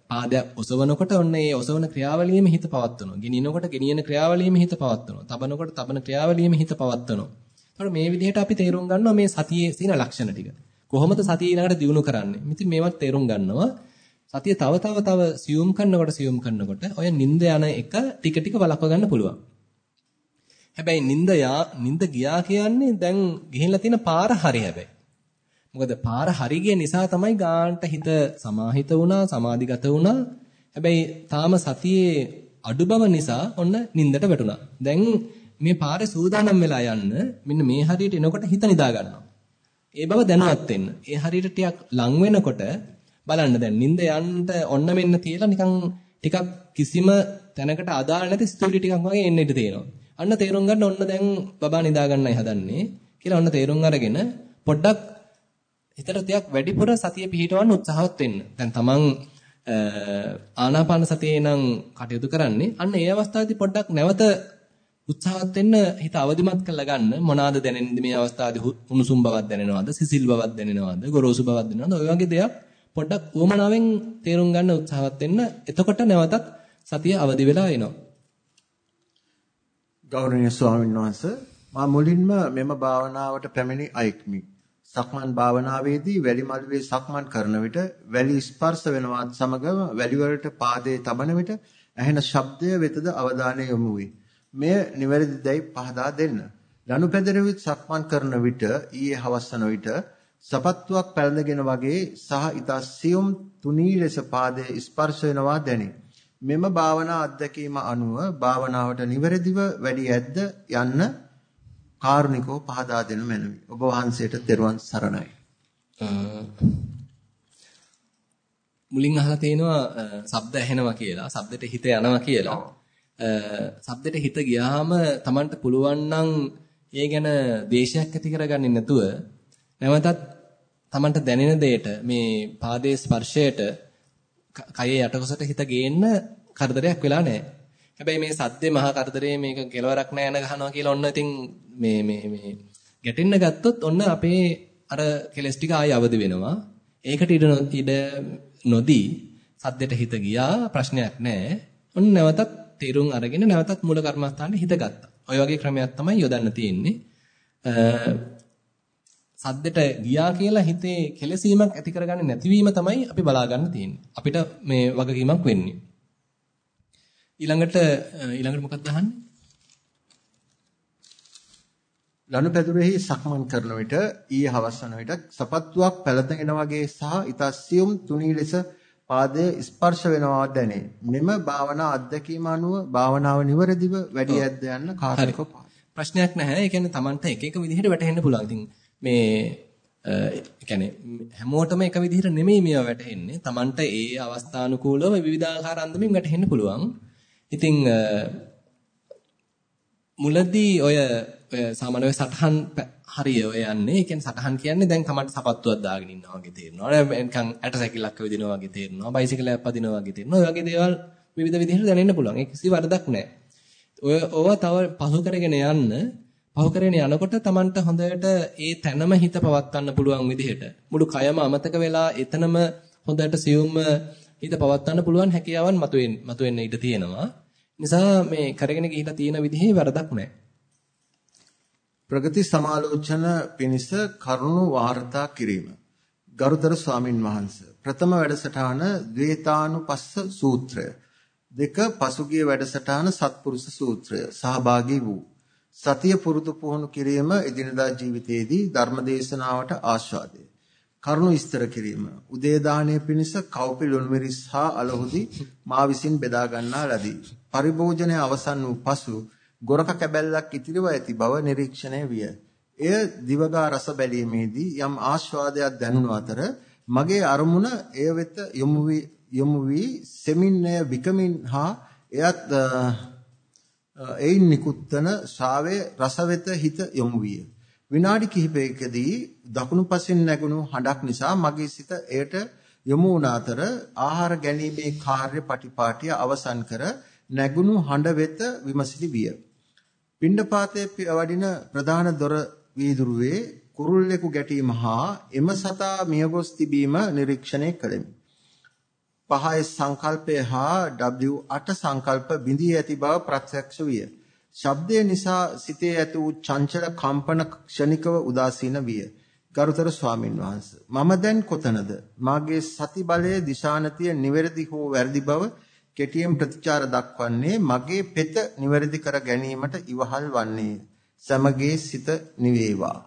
A: පාදයක් ඔසවනකොට ඔන්න ඒ ඔසවන ක්‍රියාවලියෙම හිත පවත්වනවා. ගෙනියනකොට ගෙනියන ක්‍රියාවලියෙම හිත පවත්වනවා. තබනකොට තබන ක්‍රියාවලියෙම හිත පවත්වනවා. එතකොට මේ විදිහට අපි තේරුම් ගන්නවා මේ සතියේ තියෙන ලක්ෂණ ටික. කොහොමද සතිය ඊළඟට දියුණු කරන්නේ? ඉතින් මේවත් තේරුම් ගන්නවා. සතිය තව තව තව සියුම් කරනකොට සියුම් කරනකොට ඔය නිින්ද යන එක ටික ටික වළක්ව ගන්න පුළුවන්. හැබැයි නිින්ද යා නිින්ද ගියා කියන්නේ දැන් ගිහිල්ලා තියෙන පාර හරි හැබැයි. මොකද පාර හරි ගිය නිසා තමයි ගාන්ට හිත සමාහිත වුණා, සමාධිගත වුණා. හැබැයි තාම සතියේ අඩු බව නිසා ඔන්න නිින්දට වැටුණා. දැන් මේ පාරේ සූදානම් වෙලා යන්න මෙන්න මේ හරියට එනකොට හිත නිදා ගන්නවා. ඒ බව දැනුවත් වෙන්න. ඒ හරියට ටිකක් ලං වෙනකොට බලන්න දැන් නිින්ද යන්න ඔන්න මෙන්න තියලා නිකන් ටිකක් කිසිම තැනකට අදාළ නැති ස්ටෝරි ටිකක් වගේ එන්න ඉඩ තියෙනවා. අන්න තේරුම් ගන්න ඔන්න දැන් බබා නිදා ගන්නයි හදන්නේ කියලා ඔන්න තේරුම් අරගෙන පොඩ්ඩක් හිතට ටිකක් වැඩිපුර සතිය පිහිටවන්න උත්සාහවත් වෙන්න. දැන් තමන් ආනාපාන සතියේ නම් කටයුතු කරන්නේ අන්න ඒ අවස්ථාවේදී පොඩ්ඩක් නැවත උත්සාහවත් වෙන්න හිත අවදිමත් කරලා ගන්න මොනවාද දැනෙන්නේ මේ අවස්ථාවේදී උණුසුම් බවක් දැනෙනවද සිසිල් බවක් දැනෙනවද ගොරෝසු බවක් දැනෙනවද? ඔය වගේ දේවල් පොඩ්ඩක් උවමනාවෙන් තේරුම් ගන්න උත්සාහවත් වෙන්න එතකොට නැවතත් සතිය අවදි වෙලා එනවා.
B: ගෞරවනීය ස්වාමීන් වහන්සේ මා මුලින්ම මෙම භාවනාවට පැමිණි අයෙක්මි. සක්මන් භාවනාවේදී වැලි මළුවේ සක්මන් කරන විට වැලි ස්පර්ශ වෙනවත් සමගම වැලි වලට පාදයේ තබන විට ඇහෙන ශබ්දය වෙතද අවධානය යොමු වේ. මෙය නිවැරදි දැයි පහදා දෙන්න. ලනුපැදුරෙවිත් සක්මන් කරන විට ඊයේ හවස් වන විට සපත්තුවක් පැලඳගෙන වගේ සහ ඊතා සියුම් තුනී ලෙස පාදයේ ස්පර්ශ වෙනවා දැනේ. මෙම භාවනා අත්දැකීම අනුව භාවනාවට නිවැරදිව වැඩි ඇද්ද යන්න කාරුණිකව පහදා දෙනු මැනවි. ඔබ වහන්සේට තෙරුවන් සරණයි.
A: මුලින් අහලා තේනවා ශබ්ද ඇහෙනවා කියලා, ශබ්දෙට හිත යනවා කියලා. ශබ්දෙට හිත ගියාම Tamanට පුළුවන් නම් ඒ ගැන දේශයක් ඇති කරගන්නේ නැතුව නැවතත් Tamanට දැනෙන දෙයට මේ පාදයේ ස්පර්ශයට කයේ යටකොසට හිත ගේන්න කරදරයක් වෙලා නැහැ. හැබැයි මේ සද්දේ මහා කරදරේ මේක කෙලවරක් නැහැ යන ගහනවා කියලා ඔන්න ඉතින් මේ මේ මේ ගැටෙන්න ගත්තොත් ඔන්න අපේ අර කෙලස් ටික ආය අවදි වෙනවා. ඒකට ඉඩ ඉඩ නොදී සද්දෙට හිත ගියා ප්‍රශ්නයක් නැහැ. ඔන්න නැවතත් තීරුම් අරගෙන නැවතත් මූල කර්මස්ථානේ හිත ගත්තා. ඔය වගේ ක්‍රමයක් තමයි යොදන්න තියෙන්නේ. සද්දෙට ගියා කියලා හිතේ කෙලසීමක් ඇති කරගන්නේ නැතිවීම තමයි අපි බලා ගන්න තියෙන්නේ. අපිට මේ වගකීමක් වෙන්නේ. ඊළඟට ඊළඟට මොකක්ද අහන්නේ?
B: ලනුපැදුරෙහි සක්මන් කරන විට ඊයේ හවස් වන විට සපත්තුවක් පැලඳගෙන වගේ සහ ඊතස්සියුම් තුනී ලෙස පාදයේ ස්පර්ශ වෙනවා දැනේ. මෙම භාවනා අත්දැකීම අනුව භාවනාව නිවැරදිව වැඩි යද්ද යන්න කාර්යක
A: ප්‍රශ්නයක් නැහැ. ඒ කියන්නේ Tamanට එක එක විදිහට වැටහෙන්න පුළුවන්. ඉතින් මේ ඒ කියන්නේ හැමෝටම එක විදිහට නෙමෙයි මේවා වැටහෙන්නේ. Tamanට ඒ අවස්ථානුකූලව විවිධාකාර අන්දමින් වැටහෙන්න පුළුවන්. ඉතින් මුලදී ඔය සාමාන්‍ය සටහන් හරිය ඔය යන්නේ. ඒ කියන්නේ සටහන් කියන්නේ දැන් තමන්ට සපත්තුවක් දාගෙන ඉන්නවා වගේ තේරෙනවා. නිකන් ඇට සැකිල්ලක් විදිනවා වගේ තේරෙනවා. බයිසිකලයක් පදිනවා වගේ තේරෙනවා. ඔය වගේ දේවල් විවිධ විදිහට දැනෙන්න පුළුවන්. ඒක කිසි වරදක් නැහැ. ඔය ඕවා තව පහු කරගෙන යන්න පහු කරගෙන යනකොට තමන්ට හොඳට ඒ තැනම හිත පවත්වන්න පුළුවන් විදිහට මුළු කයම අමතක වෙලා එතනම හොඳට සියුම්ම හිත පවත්වන්න පුළුවන් හැකියාවන් මතුවෙන්න මතුවෙන්න ඉඩ තියෙනවා. නිසා මේ කරගෙන ගිහිලා තියෙන විදිහේ වරදක් නැහැ.
B: ප්‍රගති සමාලෝචන පිණිස කරුණු වාර්තා කිරීම. ගරුතර ස්වාමින් වහන්සේ ප්‍රථම වැඩසටහන ද්වේතානුපස්ස සූත්‍රය. දෙක පසුගිය වැඩසටහන සත්පුරුෂ සූත්‍රය සහභාගී වූ සතිය පුරුදු පුහුණු කිරීම එදිනදා ජීවිතයේදී ධර්මදේශනාවට ආස්වාදය. කරුණු විස්තර කිරීම. උදේ දාණය පිණිස කව්පි ලුණුමිරිස් හා අලහුදි මා විසින් බෙදා ගන්නා ලදී. පරිභෝජනය අවසන් වූ පසු ගොරක කැබැල්ලක් ඉතිරිව ඇති බව නිරීක්ෂණය විය. එය දිවගා රස බැලීමේදී යම් ආස්වාදයක් දැනුණු අතර මගේ අරමුණ එය වෙත යොමු වී යොමු වී සෙමින්නය විකමින් හා එයත් එයින් නිකුත්වන ශාවයේ රස වෙත හිත යොමු විය. විනාඩි කිහිපයකදී දකුණු පසින් නැගුණු හඬක් නිසා මගේ සිත එයට යොමු වුණ අතර ආහාර ගැනීමේ කාර්ය පටිපාටිය අවසන් කර නැගුණු හඬ වෙත විමසිලි විය. පිණ්ඩපාතයේ වඩින ප්‍රධාන දොර වීදුරුවේ කුරුල්ලෙකු ගැටීම හා එම සතා මියගොස් තිබීම නිරීක්ෂණය කළෙමි. පහේ සංකල්පය හා W8 සංකල්ප බිඳී ඇති බව ප්‍රත්‍යක්ෂ විය. ශබ්දය නිසා සිතේ ඇති වූ චංචල කම්පන ක්ෂණිකව උදාසීන විය. ගරුතර ස්වාමින් වහන්සේ මම දැන් කොතනද? මාගේ සති බලයේ දිශානතිය නිවැරදි හෝ වැරදි බව කෙටියෙන් ප්‍රතිචාර දක්වන්නේ මගේ පෙත නිවැරදි කර ගැනීමට ඉවහල් වන්නේ. සමගේ සිත නිවේවා.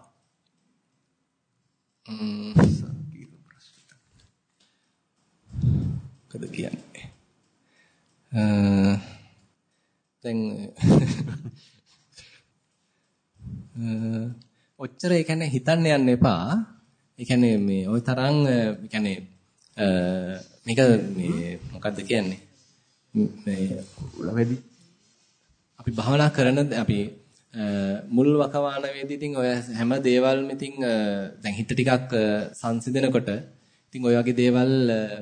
A: මොකද කියන්නේ? දැන් ඔච්චර ඒ කියන්නේ හිතන්න යන්න එපා. ඒ කියන්නේ මේ ওই තරම් ඒ කියන්නේ මේක මේ මොකද්ද කියන්නේ? මේ වැඩි අපි භාවනා කරන අපි මුල් වකවාන වේදී ඉතින් ඔය හැම දේවල්ම ඉතින් දැන් හිත ටිකක් සංසිඳනකොට ඉතින් ඔය වගේ දේවල්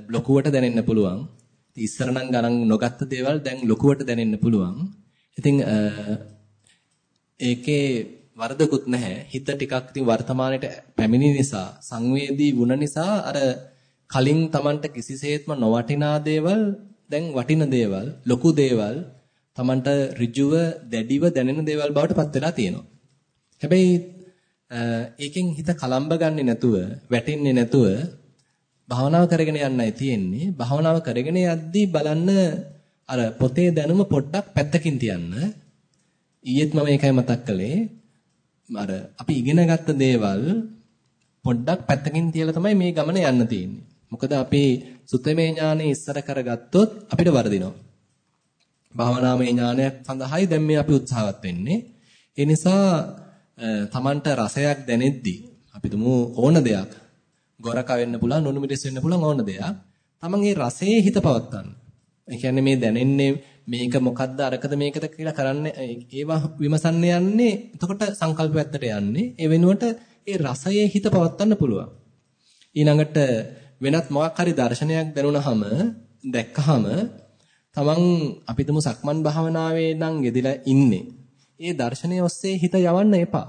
A: ලොකුවට දැනෙන්න පුළුවන්. ඉතින් ඉස්සර නම් ගණන් නොගත්ත දේවල් දැන් ලොකුවට දැනෙන්න පුළුවන්. ඉතින් ඒකේ වරදකුත් නැහැ. හිත ටිකක් ඉතින් වර්තමානයේ පැමිණි නිසා සංවේදී වුණ නිසා අර කලින් Tamanට කිසිසේත්ම නොවටිනා දේවල් දැන් වටින දේවල්, ලොකු දේවල් Tamanට ඍජුව දැඩිව දැනෙන දේවල් බවට පත් වෙලා තියෙනවා. හැබැයි ඒකෙන් හිත කලම්බ ගන්නෙ නැතුව, වැටෙන්නේ නැතුව භාවනාව කරගෙන යන්නයි තියෙන්නේ. භාවනාව කරගෙන යද්දී බලන්න අර පොතේ දැනුම පොඩ්ඩක් පැත්තකින් තියන්න. ඊයේත් මම ඒකයි මතක් කළේ. අර අපි ඉගෙන ගත්ත දේවල් පොඩ්ඩක් පැත්තකින් තියලා තමයි මේ ගමන යන්න තියෙන්නේ. මොකද අපි සුතමේ ඥානෙ ඉස්සර කරගත්තොත් අපිට වරදිනවා. භාවනාමය ඥානයක් සඳහායි දැන් මේ අපි උත්සාහවත් වෙන්නේ. ඒ නිසා තමන්ට රසයක් දැනෙද්දී අපි තුමු ඕන දෙයක් ගොරක වෙන්න පුළුවන් නුනු මිරිස් වෙන්න පුළුවන් ඕන දෙයක්. තමන් ඒ රසයේ හිත පවත්තන්න. ඒ කියන්නේ මේ දැනෙන්නේ මේක මොකද්ද අරකද මේකද කියලා කරන්නේ ඒවා විමසන්න යන්නේ එතකොට සංකල්ප පැත්තට යන්නේ ඒ වෙනුවට ඒ රසයේ හිත පවත්තන්න පුළුවන්. ඊළඟට වෙනත් මොකක් හරි දර්ශනයක් දැනුණාම දැක්කහම තමන් අපිටම සක්මන් භාවනාවේ නම් යෙදලා ඉන්නේ. ඒ දර්ශනය ඔස්සේ හිත යවන්න එපා.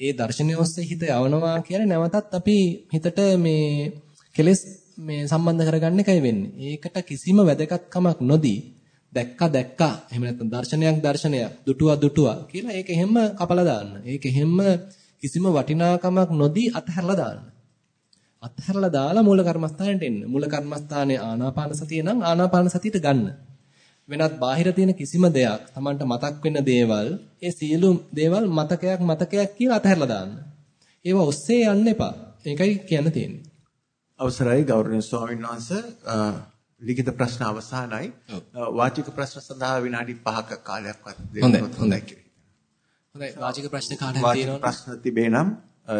A: ඒ දර්ශනය ඔස්සේ හිත යවනවා කියන්නේ නැවතත් අපි හිතට මේ කෙලෙස් මේ සම්බන්ධ කරගන්න එකයි වෙන්නේ. ඒකට කිසිම වැදගත්කමක් නොදී දැක්කා දැක්කා එහෙම නැත්නම් දර්ශනයක් දර්ශනයක් දුටුවා දුටුවා කියලා ඒක එහෙම කපලා දාන්න. ඒක එහෙම කිසිම වටිනාකමක් නොදී අතහැරලා දාන්න. අත්හැරලා දාලා මූල කර්මස්ථානයට එන්න. මූල කර්මස්ථානයේ ආනාපාන සතිය නම් ආනාපාන සතියට ගන්න. වෙනත් බාහිර තියෙන කිසිම දෙයක් Tamanට මතක් වෙන දේවල් ඒ සියලු දේවල් මතකයක් මතකයක් කියලා අතහැරලා දාන්න. ඒව ඔස්සේ යන්න එපා. ඒකයි කියන්න තියෙන්නේ.
B: අවසරයි ගෞරවනීය ස්වාමීන් වහන්සේ ලිඛිත ප්‍රශ්න අවසానයි. වාචික ප්‍රශ්න සඳහා විනාඩි 5ක කාලයක්වත්
A: දෙන්න හොඳයි. හොඳයි. වාචික ප්‍රශ්න කාටද තියෙනවද?
B: ප්‍රශ්න තිබේ නම්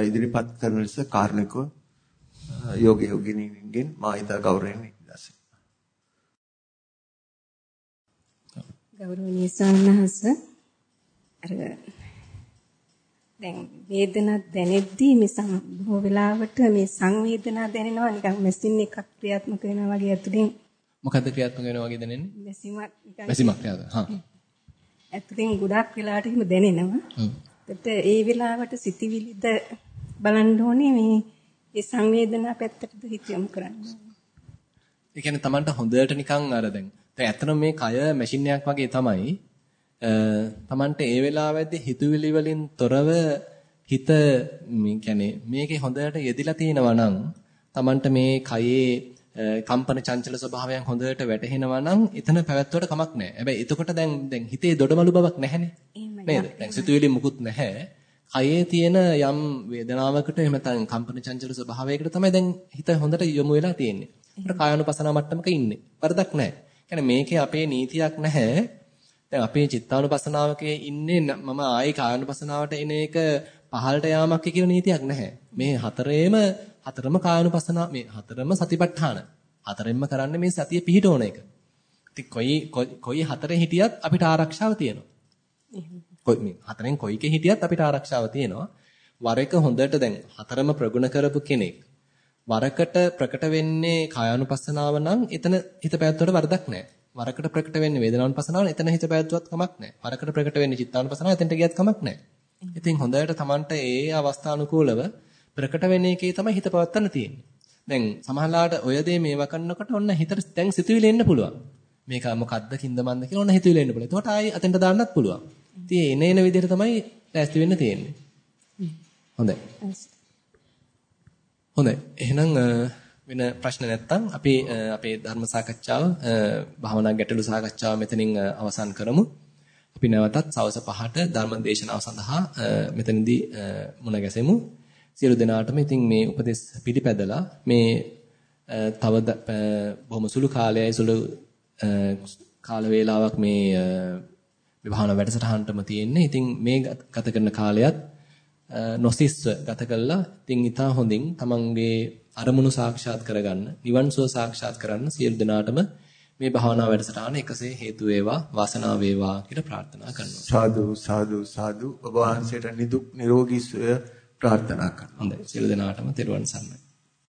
B: ඉදිරිපත් කරන ලෙස කාරණකව යෝග යෝගිනීන්ගෙන් මා ඉතා ගෞරවයෙන් ඉල්ලා සිටිනවා.
C: ගෞරවනීය සාන්නහස අර දැන් වේදනා දැනෙද්දී මේ බොහෝ වෙලාවට මේ සංවේදනා දැනෙනවා නිකන් මැෂින් එකක් ක්‍රියාත්මක වෙනවා වගේ ඇතුලින්
A: මොකද්ද ක්‍රියාත්මක වෙනවා වගේ දැනෙන්නේ?
C: මැෂිමක් නිකන්
A: මැෂිමක් යාද. හා.
C: ඇතුලින් ගොඩක් වෙලාවට එහෙම දැනෙනවා.
A: ඔව්.
C: ඒ වෙලාවට සිතිවිලිද බලන්න ඕනේ මේ ඒ සංවේදනා පැත්තටද හිත යොමු කරන්න.
A: ඒ කියන්නේ Tamanට හොඳට නිකන් අර දැන් දැන් ඇත්තටම මේ කය මැෂින් එකක් වගේ තමයි. තමන්ට ඒ වෙලාවෙදී හිතුවිලි වලින් තොරව හිත මේ කියන්නේ මේකේ හොඳට යෙදිලා තියෙනවා නම් තමන්ට මේ කයේ කම්පන චංචල ස්වභාවයන් හොඳට වැටහෙනවා නම් එතන පැවැත්වුවට කමක් නැහැ. හැබැයි එතකොට දැන් දැන් හිතේ දොඩමලු බවක් නැහැනේ. නේද? දැන් සිතුවිලි මුකුත් නැහැ. කයේ තියෙන යම් වේදනාවකට එහෙම නැත්නම් කම්පන චංචල ස්වභාවයකට තමයි දැන් හිත හොඳට යොමු වෙලා තියෙන්නේ. අපිට කායानुපසනාව මට්ටමක ඉන්නේ. වරදක් නැහැ. يعني මේකේ අපේ නීතියක් නැහැ. දැන් අපේ චිත්තානුපසනාවකේ ඉන්නේ මම ආයි කායानुපසනාවට එන එක පහළට යාමක් කියලා නීතියක් නැහැ. මේ හතරේම හතරම කායानुපසනාව මේ හතරම සතිපට්ඨාන. හතරෙන්ම කරන්නේ මේ සතිය පිහිටෝන එක. ඉතින් කොයි කොයි හතරේ හිටියත් අපිට ආරක්ෂාව තියෙනවා. කොයි මේ හතරෙන් කොයිකේ හිටියත් අපිට ආරක්ෂාව තියෙනවා. වර එක හොඳට දැන් හතරම ප්‍රගුණ කරපු කෙනෙක් වරකට ප්‍රකට වෙන්නේ කායානුපස්සනාව නම් එතන හිත පැවැත්වුවට වරදක් නැහැ. වරකට ප්‍රකට වෙන්නේ වේදනානුපස්සනාව එතන හිත පැවැත්වුවත් කමක් නැහැ. වරකට ප්‍රකට වෙන්නේ චිත්තානුපස්සනාව එතනට ගියත් කමක් නැහැ. ඉතින් හොඳට Tamanට ඒ අවස්ථානුකූලව ප්‍රකට වෙන එකේ තමයි හිත පවත්වන්න තියෙන්නේ. දැන් සමහරලාට ඔය දේ මේවා කරනකොට ඔන්න හිතට දැන් සිතුවිලි එන්න පුළුවන්. මේක මොකද්ද කින්ද මන්ද කියලා ඔන්න හිතුවිලි එන්න පුළුවන්. එතකොට ආයි අතෙන්ට දාන්නත් පුළුවන්. ඉතින් එන එන විදිහට තමයි ලෑස්ති වෙන්න තියෙන්නේ. හොඳයි. හොඳයි. එහෙනම් වෙන ප්‍රශ්න නැත්තම් අපි අපේ ධර්ම සාකච්ඡාව භාවනා ගැටළු සාකච්ඡාව මෙතනින් අවසන් කරමු. අපි නැවතත් සවස් 5ට ධර්ම දේශනාව සඳහා මෙතනදී මුණ ගැසෙමු. සියලු දෙනාටම ඉතින් මේ උපදෙස් පිළිපැදලා මේ තව බොහොම සුළු කාලයයි සුළු කාල වේලාවක් මේ විභාන වැඩසටහනටම තියෙන්නේ. ඉතින් මේ ගත කරන කාලයත් නොසිස්ව ගත කළා. ඉතින් ඊටා හොඳින් තමන්ගේ අරමුණු සාක්ෂාත් කරගන්න, නිවන් සුව සාක්ෂාත් කරන්න සියලු දෙනාටම මේ භාවනා වැඩසටහන එකසේ හේතු වේවා, වාසනාව වේවා කියලා ප්‍රාර්ථනා කරනවා.
B: සාදු සාදු සාදු ඔබ වහන්සේට නිදුක් නිරෝගී සුවය ප්‍රාර්ථනා කරනවා.
A: හොඳයි. සියලු දෙනාටම තෙරුවන් සරණයි.